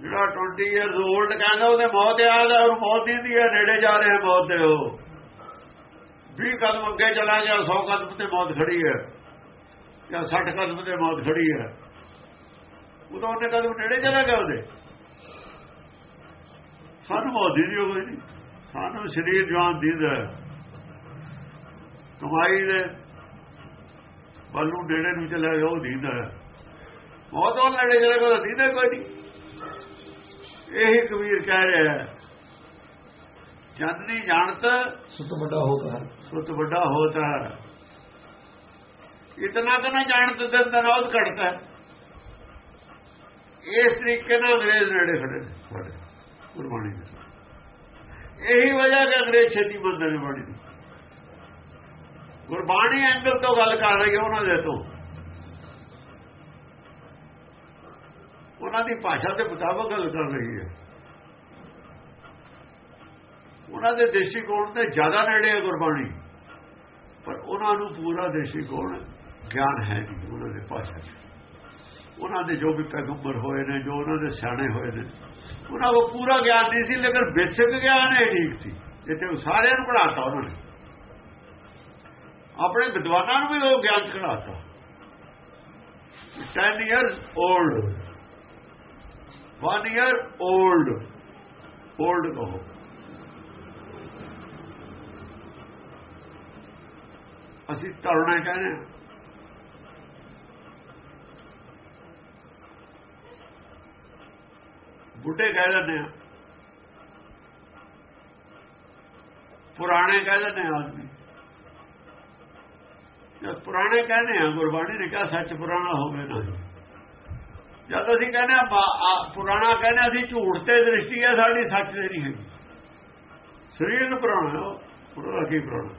ਜਿਹੜਾ 20 ਇਅਰਸ 올ਡ ਕਹਿੰਦਾ, ਉਹਦੇ ਮੌਤ ਯਾਦ ਹੈ ਉਹ ਮੌਤ ਦੀ ਹੈ ਨੇੜੇ ਜਾ ਰਹੇ ਮੌਤ ਦੇ ਉਹ। 20 ਕਦਮ ਅੱਗੇ ਚਲਾ ਗਿਆ 100 ਕਦਮ ਤੇ ਮੌਤ ਖੜੀ ਹੈ। ਜਾਂ 60 ਕਦਮ ਤੇ ਮੌਤ ਖੜੀ ਹੈ। ਉਹ ਤਾਂ ਉਹਨੇ ਕਦਮ ਨੇੜੇ ਚਲਾ ਗਿਆ ਉਹਦੇ। ਸਾਨੂੰ ਮੌਤ ਦੀ ਨਹੀਂ ਹੋਈ ਨਹੀਂ ਸਾਨੂੰ ਸਰੀਰ ਜਵਾਨ ਦੀਦਾ ਕਮਾਈ ਦੇ ਬੱਲੂ ਨੇੜੇ ਨੂੰ ਚਲਾ ਗਿਆ ਉਹ ਦੀਦਾ ਮੌਤ ਉਹ ਨੇੜੇ ਚਲਾ ਗਿਆ ਦੀਦਾ ਕੋਈ ਨਹੀਂ। ਇਹੀ ਕਬੀਰ ਕਹਿ ਰਿਹਾ ਹੈ ਜਨਨੀ ਜਾਣਤ ਸੁਤ ਵੱਡਾ ਹੋਤਾ ਹੈ ਸੁਤ ਵੱਡਾ ਹੋਤਾ ਹੈ ਇਤਨਾ ਕਿ ਨਾ ਜਾਣਤ ਦਿਨ ਦਾ ਨੌਤ ਘਟਦਾ ਇਸ ਤਰੀਕੇ ਨਾਲ ਅੰਗਰੇਜ਼ ਨੇੜੇ ਖੜੇ ਨੇ ਗੁਰਬਾਣੀ ਦੇ ਇਹੀ ਵਜ੍ਹਾ ਕਿ ਅੰਗਰੇਜ਼ ਛੇਤੀ ਬੰਦੇ ਨੇ ਬੜੀ ਗੁਰਬਾਣੀ ਐਂਗਲ ਤੋਂ ਗੱਲ ਕਰ ਰਹੇ ਉਹਨਾਂ ਦੇ ਤੋਂ। ਉਹਨਾਂ ਦੀ ਭਾਸ਼ਾ ਦੇ ਮੁਤਾਬਕ ਗੱਲ ਕਰ ਰਹੀ ਹੈ। ਉਹਨਾਂ ਦੇ ਦ੍ਰਿਸ਼ਟੀਕੋਣ ਤੇ ਜ਼ਿਆਦਾ ਨੇੜੇ ਹੈ ਗੁਰਬਾਣੀ। ਪਰ ਉਹਨਾਂ ਨੂੰ ਪੂਰਾ ਦ੍ਰਿਸ਼ਟੀਕੋਣ ਗਿਆਨ ਹੈ ਨਹੀਂ, ਉਹਨਾਂ ਦੇ ਭਾਸ਼ਾ 'ਚ। ਉਹਨਾਂ ਦੇ ਜੋ ਵੀ ਪੈਗੰਬਰ ਹੋਏ ਨੇ, ਜੋ ਉਹਨਾਂ ਦੇ ਸਿਆਣੇ ਹੋਏ ਨੇ, ਉਹਨਾਂ ਕੋ ਪੂਰਾ ਗਿਆਨ ਨਹੀਂ ਸੀ, ਲੇਕਿਨ ਬੇਸਿਕ ਗਿਆਨ ਹੈ ਠੀਕ ਸੀ। ਜਿੱਥੇ ਸਾਰਿਆਂ ਨੂੰ ਪੜਾਤਾ ਉਹਨਾਂ ਨੇ। ਆਪਣੇ ਵਿਦਵਾਨਾਂ ਨੂੰ ਵੀ ਉਹ ਗਿਆਨ ਸਿਖਾਤਾ 10 years old 1 year old old ਕਹੋ। ਅਸੀਂ ਤਰਣਾ ਕਹਿੰਦੇ ਹਾਂ। ਬੁੱਢੇ ਕਹਿ ਦਿੰਦੇ ਆ ਪੁਰਾਣੇ ਕਹਿ ਦਿੰਦੇ ਆਦਮੀ। ਜਦ ਪੁਰਾਣੇ ਕਹਿੰਦੇ ਆ, ਗੁਰਬਾਣੀ ਨੇ ਕਿਹਾ ਸੱਚ ਪੁਰਾਣਾ ਹੋਵੇ ਨਾ। ਜਦ ਅਸੀਂ ਕਹਿੰਦੇ ਆ ਪੁਰਾਣਾ ਕਹਿੰਦੇ ਅਸੀਂ ਝੂਠ ਤੇ ਦ੍ਰਿਸ਼ਟੀ ਹੈ ਸਾਡੀ ਸੱਚ ਤੇ ਨਹੀਂ ਹੈਗੀ। ਸਰੀਰ ਨੂੰ ਪੁਰਾਣਾ ਪੁਰਾਣਾ ਕੀ ਪੁਰਾਣਾ?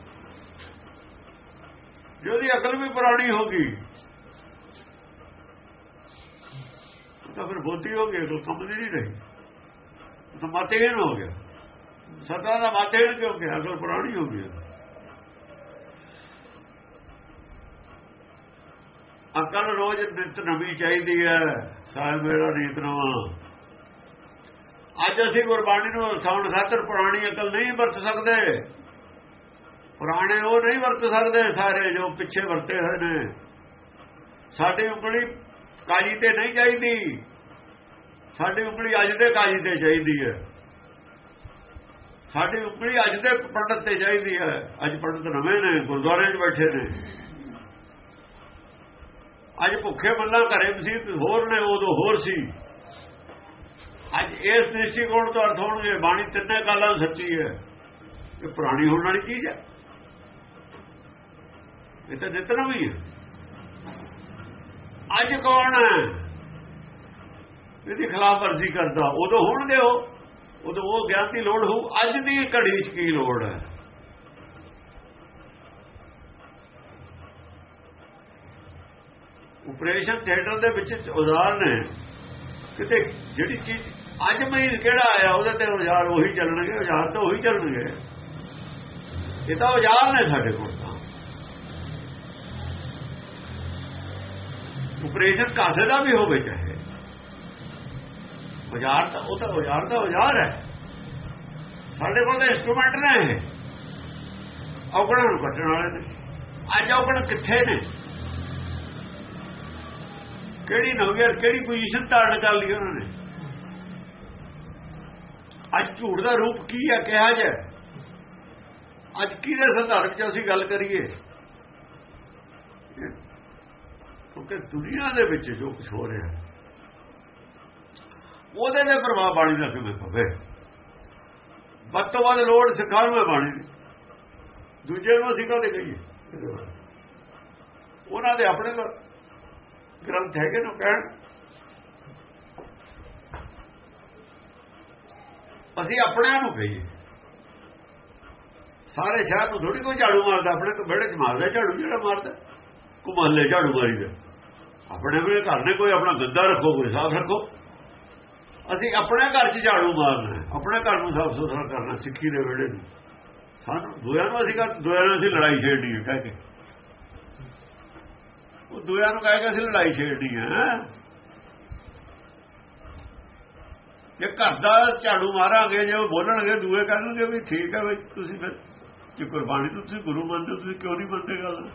ਜੇ ਉਹਦੀ ਅਕਲ ਵੀ ਪੁਰਾਣੀ ਹੋ ਗਈ, ਤਾਂ ਫਿਰ ਬੋਧੀ ਹੋ ਗਈ ਉਹ ਕੰਮ ਨਹੀਂ ਰਹੀ। ਤਾਂ ਮਾਤੇਹੀਨ ਹੋ ਗਿਆ। ਸਦਾ ਦਾ ਮਾਤੇਹੀਨ ਕਿਉਂ ਗਿਆ ਅਕਲ ਪੁਰਾਣੀ ਹੋ ਗਈ। ਅਕਲ ਰੋਜ਼ ਨਿਤ ਨਵੀਂ ਚਾਹੀਦੀ ਹੈ। ਸਾਹਿਬ ਮੇਰਾ ਨੀਤ ਨਵਾਂ। ਅੱਜ ਅਸੀਂ ਗੁਰਬਾਣੀ ਨੂੰ ਅਰਥਾਉਣ ਖਾਤਰ ਪੁਰਾਣੀ ਅਕਲ ਨਹੀਂ ਵਰਤ ਸਕਦੇ। ਪੁਰਾਣੇ ਉਹ ਨਹੀਂ ਵਰਤ ਸਕਦੇ, ਸਾਰੇ ਜੋ ਪਿੱਛੇ ਵਰਤੇ ਹੋਏ ਨੇ। ਸਾਡੀ ਉਂਗਲੀ ਕਾਜੀ ਤੇ ਨਹੀਂ ਚਾਹੀਦੀ। ਸਾਡੀ ਉਂਗਲੀ ਅੱਜ ਦੇ ਕਾਜੀ ਤੇ ਚਾਹੀਦੀ ਹੈ। ਸਾਡੀ ਉਂਗਲੀ ਅੱਜ ਦੇ ਪੰਡਤ ਤੇ ਚਾਹੀਦੀ ਹੈ। ਅੱਜ ਪੰਡਤ ਨਵੇਂ ਨੇ, ਗੁਰਦੁਆਰੇ 'ਚ ਬੈਠੇ ਨੇ। ਅੱਜ ਭੁੱਖੇ ਮੱਲਾ ਘਰੇ ਸੀ ਹੋਰ ਨੇ ਉਦੋਂ ਹੋਰ ਸੀ। ਅੱਜ ਇਸ ਦ੍ਰਿਸ਼ਟੀਕੋਣ ਤੋਂ ਅਰਥ ਹੋਣਗੇ, ਬਾਣੀ ਤਿੰਨੇ ਕਾਲਾਂ ਸੱਚੀ ਹੈ। ਇਹ ਪੁਰਾਣੀ ਹੋਣ ਵਾਲੀ ਚੀਜ਼ ਹੈ। ਇਹ ਤਾਂ ਜਿਤਨਾ ਵੀ ਹੈ। ਅੱਜ ਕੌਣ ਹੈ? ਇਹਦੀ ਖਿਲਾਫ ਵਰਜ਼ੀ ਕਰਦਾ। ਉਦੋਂ ਹੋਣਗੇ ਉਹ। ਉਦੋਂ ਉਹ ਗਿਆਨ ਦੀ ਲੋੜ ਹੋਊ। ਅੱਜ ਦੀ ਘੜੀ 'ਚ ਕੀ ਲੋੜ ਹੈ? ਆਪਰੇਸ਼ਨ ਥੀਏਟਰ ਦੇ ਵਿੱਚ ਔਜ਼ਾਰ ਨੇ। ਕਿਤੇ ਜਿਹੜੀ ਚੀਜ਼ ਅੱਜ ਮਰੀਜ਼ ਕਿਹੜਾ ਆਇਆ, ਉਹਦੇ ਤੇ ਔਜ਼ਾਰ ਉਹੀ ਚੱਲਣਗੇ, ਔਜ਼ਾਰ ਤਾਂ ਉਹੀ ਚੱਲਣਗੇ। ਇਹ ਤਾਂ ਔਜ਼ਾਰ ਨੇ ਸਾਡੇ ਕੋਲ ਤਾਂ। ਆਪਰੇਸ਼ਨ ਕਾਸੇ ਦਾ ਵੀ ਹੋਵੇ ਚਾਹੇ। ਔਜ਼ਾਰ ਤਾਂ ਉਹ ਤਾਂ ਔਜ਼ਾਰ ਦਾ ਔਜ਼ਾਰ ਹੈ। ਸਾਡੇ ਕੋਲ ਤਾਂ ਇਨਸਟਰੂਮੈਂਟ ਨੇ ਇਹ। ਔਗਣਾਂ ਨੂੰ ਕੱਟਣ ਵਾਲੇ ਨੇ। ਅੱਜ ਔਗਣ ਕਿੱਥੇ ਨੇ? ਕਿਹੜੀ ਨਵੀਂ ਕਿਹੜੀ ਪੋਜੀਸ਼ਨ ਧਾਰਨ ਕਰ ਲਈ ਉਹਨਾਂ ਨੇ? ਅੱਜ ਝੂਠ ਦਾ ਰੂਪ ਕੀ ਹੈ, ਕਿਹਾ ਜਾ ਅੱਜ ਕਿਹਦੇ ਸੰਦਰਭ ਚ ਅਸੀਂ ਗੱਲ ਕਰੀਏ? ਕਿਉਂਕਿ ਦੁਨੀਆ ਦੇ ਵਿੱਚ ਜੋ ਕੁਝ ਹੋ ਰਿਹਾ ਉਹਦੇ ਦੇ ਪ੍ਰਭਾਵ ਬਾਣੀ ਦਾ ਕਿਵੇਂ ਪਵੇ? ਵੱਧ ਤੋਂ ਵੱਧ ਲੋੜ ਸਿੱਖਾਂ ਨੂੰ ਹੈ ਬਾਣੀ ਦੀ। ਦੂਜੇ ਨੂੰ ਅਸੀਂ ਕਹਦੇ ਕਹੀਏ? ਉਹਨਾਂ ਦੇ ਆਪਣੇ ਦਾ ਗ੍ਰੰਥ ਹੈਗੇ ਨੂੰ ਕਹਿਣ। ਅਸੀਂ ਆਪਣਿਆਂ ਨੂੰ ਕਹੀਏ। ਸਾਰੇ ਸ਼ਹਿਰ ਨੂੰ ਥੋੜੀ ਕੋਈ ਝਾੜੂ ਮਾਰਦਾ, ਆਪਣੇ ਵਿਹੜੇ 'ਚ ਮਾਰਦਾ, ਝਾੜੂ ਜਿਹੜਾ ਮਾਰਦਾ ਕੋ ਮਹੱਲੇ ਝਾੜੂ ਮਾਰੀਦਾ। ਆਪਣੇ ਵੀ ਘਰ ਨੇ ਕੋਈ, ਆਪਣਾ ਗੰਦਾ ਰੱਖੋ, ਕੋਈ ਸਾਫ਼ ਰੱਖੋ। ਅਸੀਂ ਆਪਣੇ ਘਰ 'ਚ ਝਾੜੂ ਮਾਰਨਾ ਆਪਣੇ ਘਰ ਨੂੰ ਸਾਫ਼ ਸੁਥਰਾ ਕਰਨਾ, ਸਿੱਖੀ ਦੇ ਵਿਹੜੇ ਨੂੰ। ਸਾਨੂੰ ਦੋਆਂ ਨੂੰ ਅਸੀਂ ਦੋਆਂ ਨੂੰ ਅਸੀਂ ਲੜਾਈ ਛੇੜਨੀ ਹੈ, ਕਹਿ ਕੇ। ਉਹ ਦੂਜਿਆਂ ਨੂੰ ਕਹਿ ਕੇ ਅਸੀਂ ਲੜਾਈ ਛੇੜਨੀ ਹੈ ਜੇ ਘਰ ਦਾ ਝਾੜੂ ਮਾਰਾਂਗੇ, ਜੇ ਉਹ ਬੋਲਣਗੇ ਦੂਏ ਕਹਿਣਗੇ ਵੀ ਠੀਕ ਹੈ ਬਈ ਤੁਸੀਂ ਫਿਰ ਜੇ ਕੁਰਬਾਨੀ ਤੁਸੀਂ ਗੁਰੂ ਮੰਨਦੇ ਤੁਸੀਂ ਕਿਉਂ ਨਹੀਂ ਮੰਨਦੇ ਗੱਲ?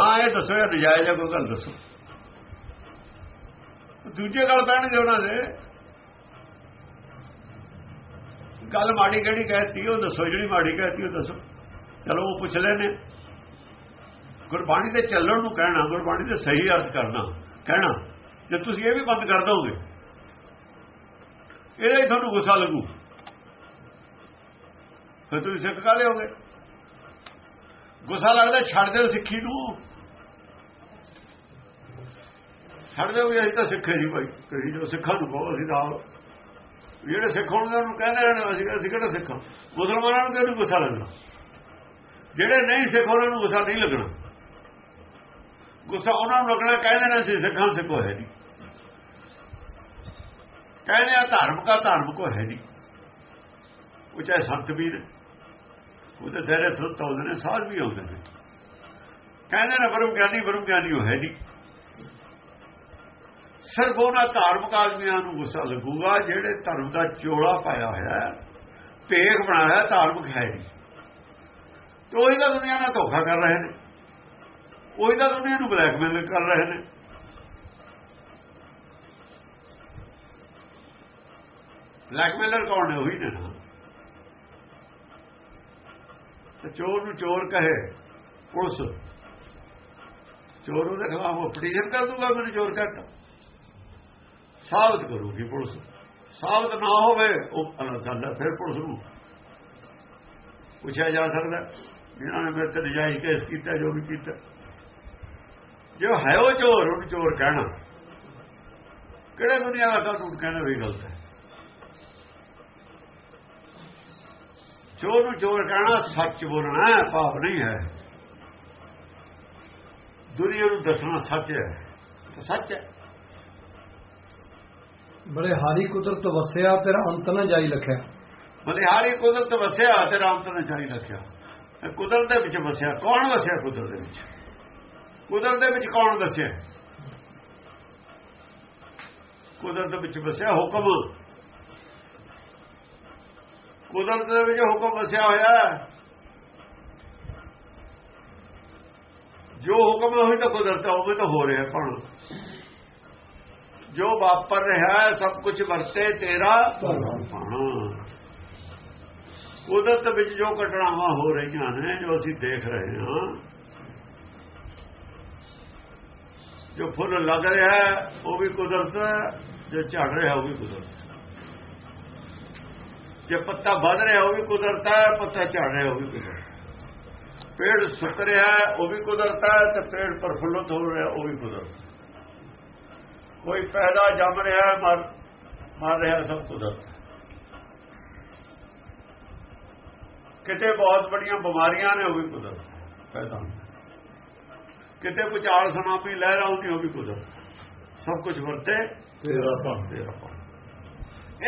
ਹਾਂ, ਇਹ ਦੱਸੋ, ਇਹ ਨਜਾਇਜ਼ ਹੈ ਕੋਈ ਗੱਲ ਦੱਸੋ। ਦੂਜੇ ਗੱਲ ਕਹਿਣਗੇ ਉਹਨਾਂ ਦੇ। ਗੱਲ ਮਾੜੀ ਕਿਹੜੀ ਕਹਿਤੀ, ਉਹ ਦੱਸੋ, ਜਿਹੜੀ ਮਾੜੀ ਕਹਿਤੀ, ਉਹ ਦੱਸੋ। ਚਲੋ, ਉਹ ਪੁੱਛ ਲੈਣੇ ਗੁਰਬਾਣੀ ਦੇ ਚੱਲਣ ਨੂੰ ਕਹਿਣਾ, ਗੁਰਬਾਣੀ ਦੇ ਸਹੀ ਅਰਥ ਕਰਨਾ, ਕਹਿਣਾ, ਜੇ ਤੁਸੀਂ ਇਹ ਵੀ ਬੰਦ ਕਰ ਦੋਗੇ, ਇਹਦੇ ਤੁਹਾਨੂੰ ਗੁੱਸਾ ਲੱਗੂ। ਫਿਰ ਤੁਸੀਂ ਸਿੱਖ ਕਾ ਹੋਗੇ? ਗੁੱਸਾ ਲੱਗਦਾ ਛੱਡ ਦਿਓ ਸਿੱਖੀ ਨੂੰ। ਛੱਡ ਦਿਓ ਵੀ ਅਸੀਂ ਤਾਂ ਸਿੱਖੇ ਜੀ ਭਾਈ ਕਹੀ ਜੋ ਸਿੱਖਾਂ ਨੂੰ ਕਹੋ, ਅਸੀਂ ਤਾਂ ਜਿਹੜੇ ਸਿੱਖ ਹੋਣਗੇ ਨੂੰ ਕਹਿੰਦੇ ਰਹਿਣਾ, ਅਸੀਂ ਅਸੀਂ ਕਿਹੜਾ ਸਿੱਖਾਂ? ਮੁਸਲਮਾਨਾਂ ਨੂੰ ਕਿਹਨੂੰ ਗੁੱਸਾ ਲੱਗਣਾ? ਜਿਹੜੇ ਨਹੀਂ ਸਿੱਖ, ਉਹਨਾਂ ਨੂੰ ਗੁੱਸਾ ਨਹੀਂ ਲੱਗਣਾ। ਗੁੱਸਾ ਉਹਨਾਂ ਨੂੰ ਲੱਗਣਾ ਕਹਿੰਦੇ ਨੇ ਅਸੀਂ ਸਿੱਖਾਂ ਸਿੱਖੋ ਹੈ ਨਹੀਂ। ਕਹਿੰਦੇ ਆ ਧਾਰਮਿਕ ਆ, ਧਾਰਮਿਕ ਕੋ ਹੈ ਨਹੀਂ। ਉਹ ਚਾਹੇ ਸੰਤ ਵੀ ਨੇ, ਉਹ ਤਾਂ ਦੇਰੇ ਸੁੱਤ ਆਉਂਦੇ ਨੇ, ਸਾਧ ਵੀ ਆਉਂਦੇ ਨੇ। ਕਹਿੰਦੇ ਨੇ ਬਰਮ ਗਿਆਨੀ ਬਰਮ ਗਿਆਨੀ ਉਹ ਹੈ ਨਹੀਂ। ਸਿਰਫ ਉਹਨਾਂ ਧਾਰਮਿਕ ਆਦਮੀਆਂ ਨੂੰ ਗੁੱਸਾ ਲੱਗੂਗਾ, ਜਿਹੜੇ ਧਰਮ ਦਾ ਚੋਲਾ ਪਾਇਆ ਹੋਇਆ ਹੈ, ਭੇਖ ਬਣਾਇਆ ਧਾਰਮਿਕ ਹੈ ਨਹੀਂ। ਤੇ ਉਹੀ ਤਾਂ ਦੁਨੀਆ ਨਾਲ ਧੋਖਾ ਕਰ ਰਹੇ ਨੇ। ਉਹੀ ਤਾਂ ਦੁਨੀਆ ਨੂੰ ਬਲੈਕਮੇਲ ਕਰ ਰਹੇ ਨੇ। ਬਲੈਕਮੇਲਰ ਕੌਣ ਨੇ? ਉਹੀ ਨੇ ਤੇ ਚੋਰ ਨੂੰ ਚੋਰ ਕਹੇ, ਪੁਲਿਸ। ਚੋਰ ਉਹਦੇ ਖਿਲਾਫ ਪਟੀਸ਼ਨ ਕਰ ਦੂਗਾ, ਮੈਨੂੰ ਚੋਰ ਕਹਿੰਦਾ। ਸਾਬਤ ਕਰੂਗੀ ਪੁਲਿਸ। ਸਾਬਤ ਨਾ ਹੋਵੇ, ਉਹ ਅਲੱਗ ਗੱਲ ਹੈ ਫਿਰ ਪੁਲਿਸ ਨੂੰ। ਪੁੱਛਿਆ ਜਾ ਸਕਦਾ। ਇਹਨਾਂ ਨੇ ਮੇਰੇ ਤੇ ਨਜਾਇਜ਼ ਕੇਸ ਕੀਤਾ, ਜੋ ਵੀ ਕੀਤਾ। ਜੋ ਹੈ ਉਹ ਚੋਰ ਉਹ ਚੋਰ ਕਹਿਣਾ। ਕਿਹੜੇ ਦੁਨੀਆ ਦਾ ਕਾਨੂੰਨ ਕਹਿਣਾ ਵੀ ਗਲਤ ਹੈ? ਚੋਰ ਨੂੰ ਚੋਰ ਕਹਿਣਾ ਸੱਚ ਬੋਲਣਾ ਪਾਪ ਨਹੀਂ ਹੈ। ਦੁਨੀਆ ਨੂੰ ਦੱਸਣਾ ਸੱਚ ਹੈ। ਤਾਂ ਸੱਚ ਹੈ। ਬੜੇ ਹਾਰੀ ਕੁਦਰਤ ਵਸਿਆ ਤੇਰਾ ਅੰਤ ਨਾ ਜਾਈ ਲਖਿਆ। ਬਲਿਹਾਰੀ ਕੁਦਰਤ ਵਸਿਆ ਤੇਰਾ ਅੰਤ ਨਾ ਜਾਈ ਲਖਿਆ। ਕੁਦਰਤ ਦੇ ਵਿੱਚ ਵਸਿਆ। ਕੌਣ ਵਸਿਆ ਕੁਦਰਤ ਦੇ ਵਿੱਚ? ਕੁਦਰਤ ਦੇ ਵਿੱਚ ਕੌਣ ਦੱਸਿਆ? ਕੁਦਰਤ ਦੇ ਵਿੱਚ ਵਸਿਆ ਹੁਕਮ। ਕੁਦਰਤ ਦੇ ਵਿੱਚ ਹੁਕਮ ਵਸਿਆ ਹੋਇਆ। ਜੋ ਹੁਕਮ ਹੈ ਉਹੀ ਤਾਂ ਕੁਦਰਤ ਹੈ ਉਹ ਤਾਂ ਹੋ ਰਿਹਾ ਭਾਣ ਜੋ ਵਾਪਰ ਰਿਹਾ, ਸਭ ਕੁਝ ਵਰਤੇ ਤੇਰਾ ਕੁਦਰਤ ਵਿੱਚ ਜੋ ਘਟਨਾਵਾਂ ਹੋ ਰਹੀਆਂ ਨੇ, ਜੋ ਅਸੀਂ ਦੇਖ ਰਹੇ ਹਾਂ ਜੋ ਫੁੱਲ ਲੱਗ ਰਿਹਾ ਉਹ ਵੀ ਕੁਦਰਤ ਹੈ, ਜੋ ਝੜ ਰਿਹਾ ਉਹ ਵੀ ਕੁਦਰਤ ਜੇ ਪੱਤਾ ਵੱਧ ਰਿਹਾ ਉਹ ਵੀ ਕੁਦਰਤ ਹੈ, ਪੱਤਾ ਝੜ ਰਿਹਾ ਉਹ ਵੀ ਕੁਦਰਤ ਪੇੜ ਸੁੱਕ ਰਿਹਾ ਉਹ ਵੀ ਕੁਦਰਤ ਹੈ, ਤੇ ਪੇੜ ਪ੍ਰਫੁੱਲਤ ਹੋ ਰਿਹਾ ਉਹ ਵੀ ਕੁਦਰਤ ਕੋਈ ਪੈਦਾ ਜੰਮ ਰਿਹਾ ਮਰ ਮਰ ਰਿਹਾ ਸਭ ਕੁਦਰਤ ਕਿਤੇ ਬਹੁਤ ਬੜੀਆਂ ਬਿਮਾਰੀਆਂ ਨੇ, ਉਹ ਵੀ ਕੁਦਰਤ ਪੈਦਾ ਕਿਤੇ ਪੁਚਾਲ ਸੁਨਾਮੀ ਲਹਿਰਾਂ ਹੁੰਦੀ ਉਹ ਵੀ ਕੁਦਰਤ। ਸਭ ਕੁਝ ਵਰਤੇ ਤੇਰਾ ਭਾਣ ਤੇਰਾ ਭਾਣ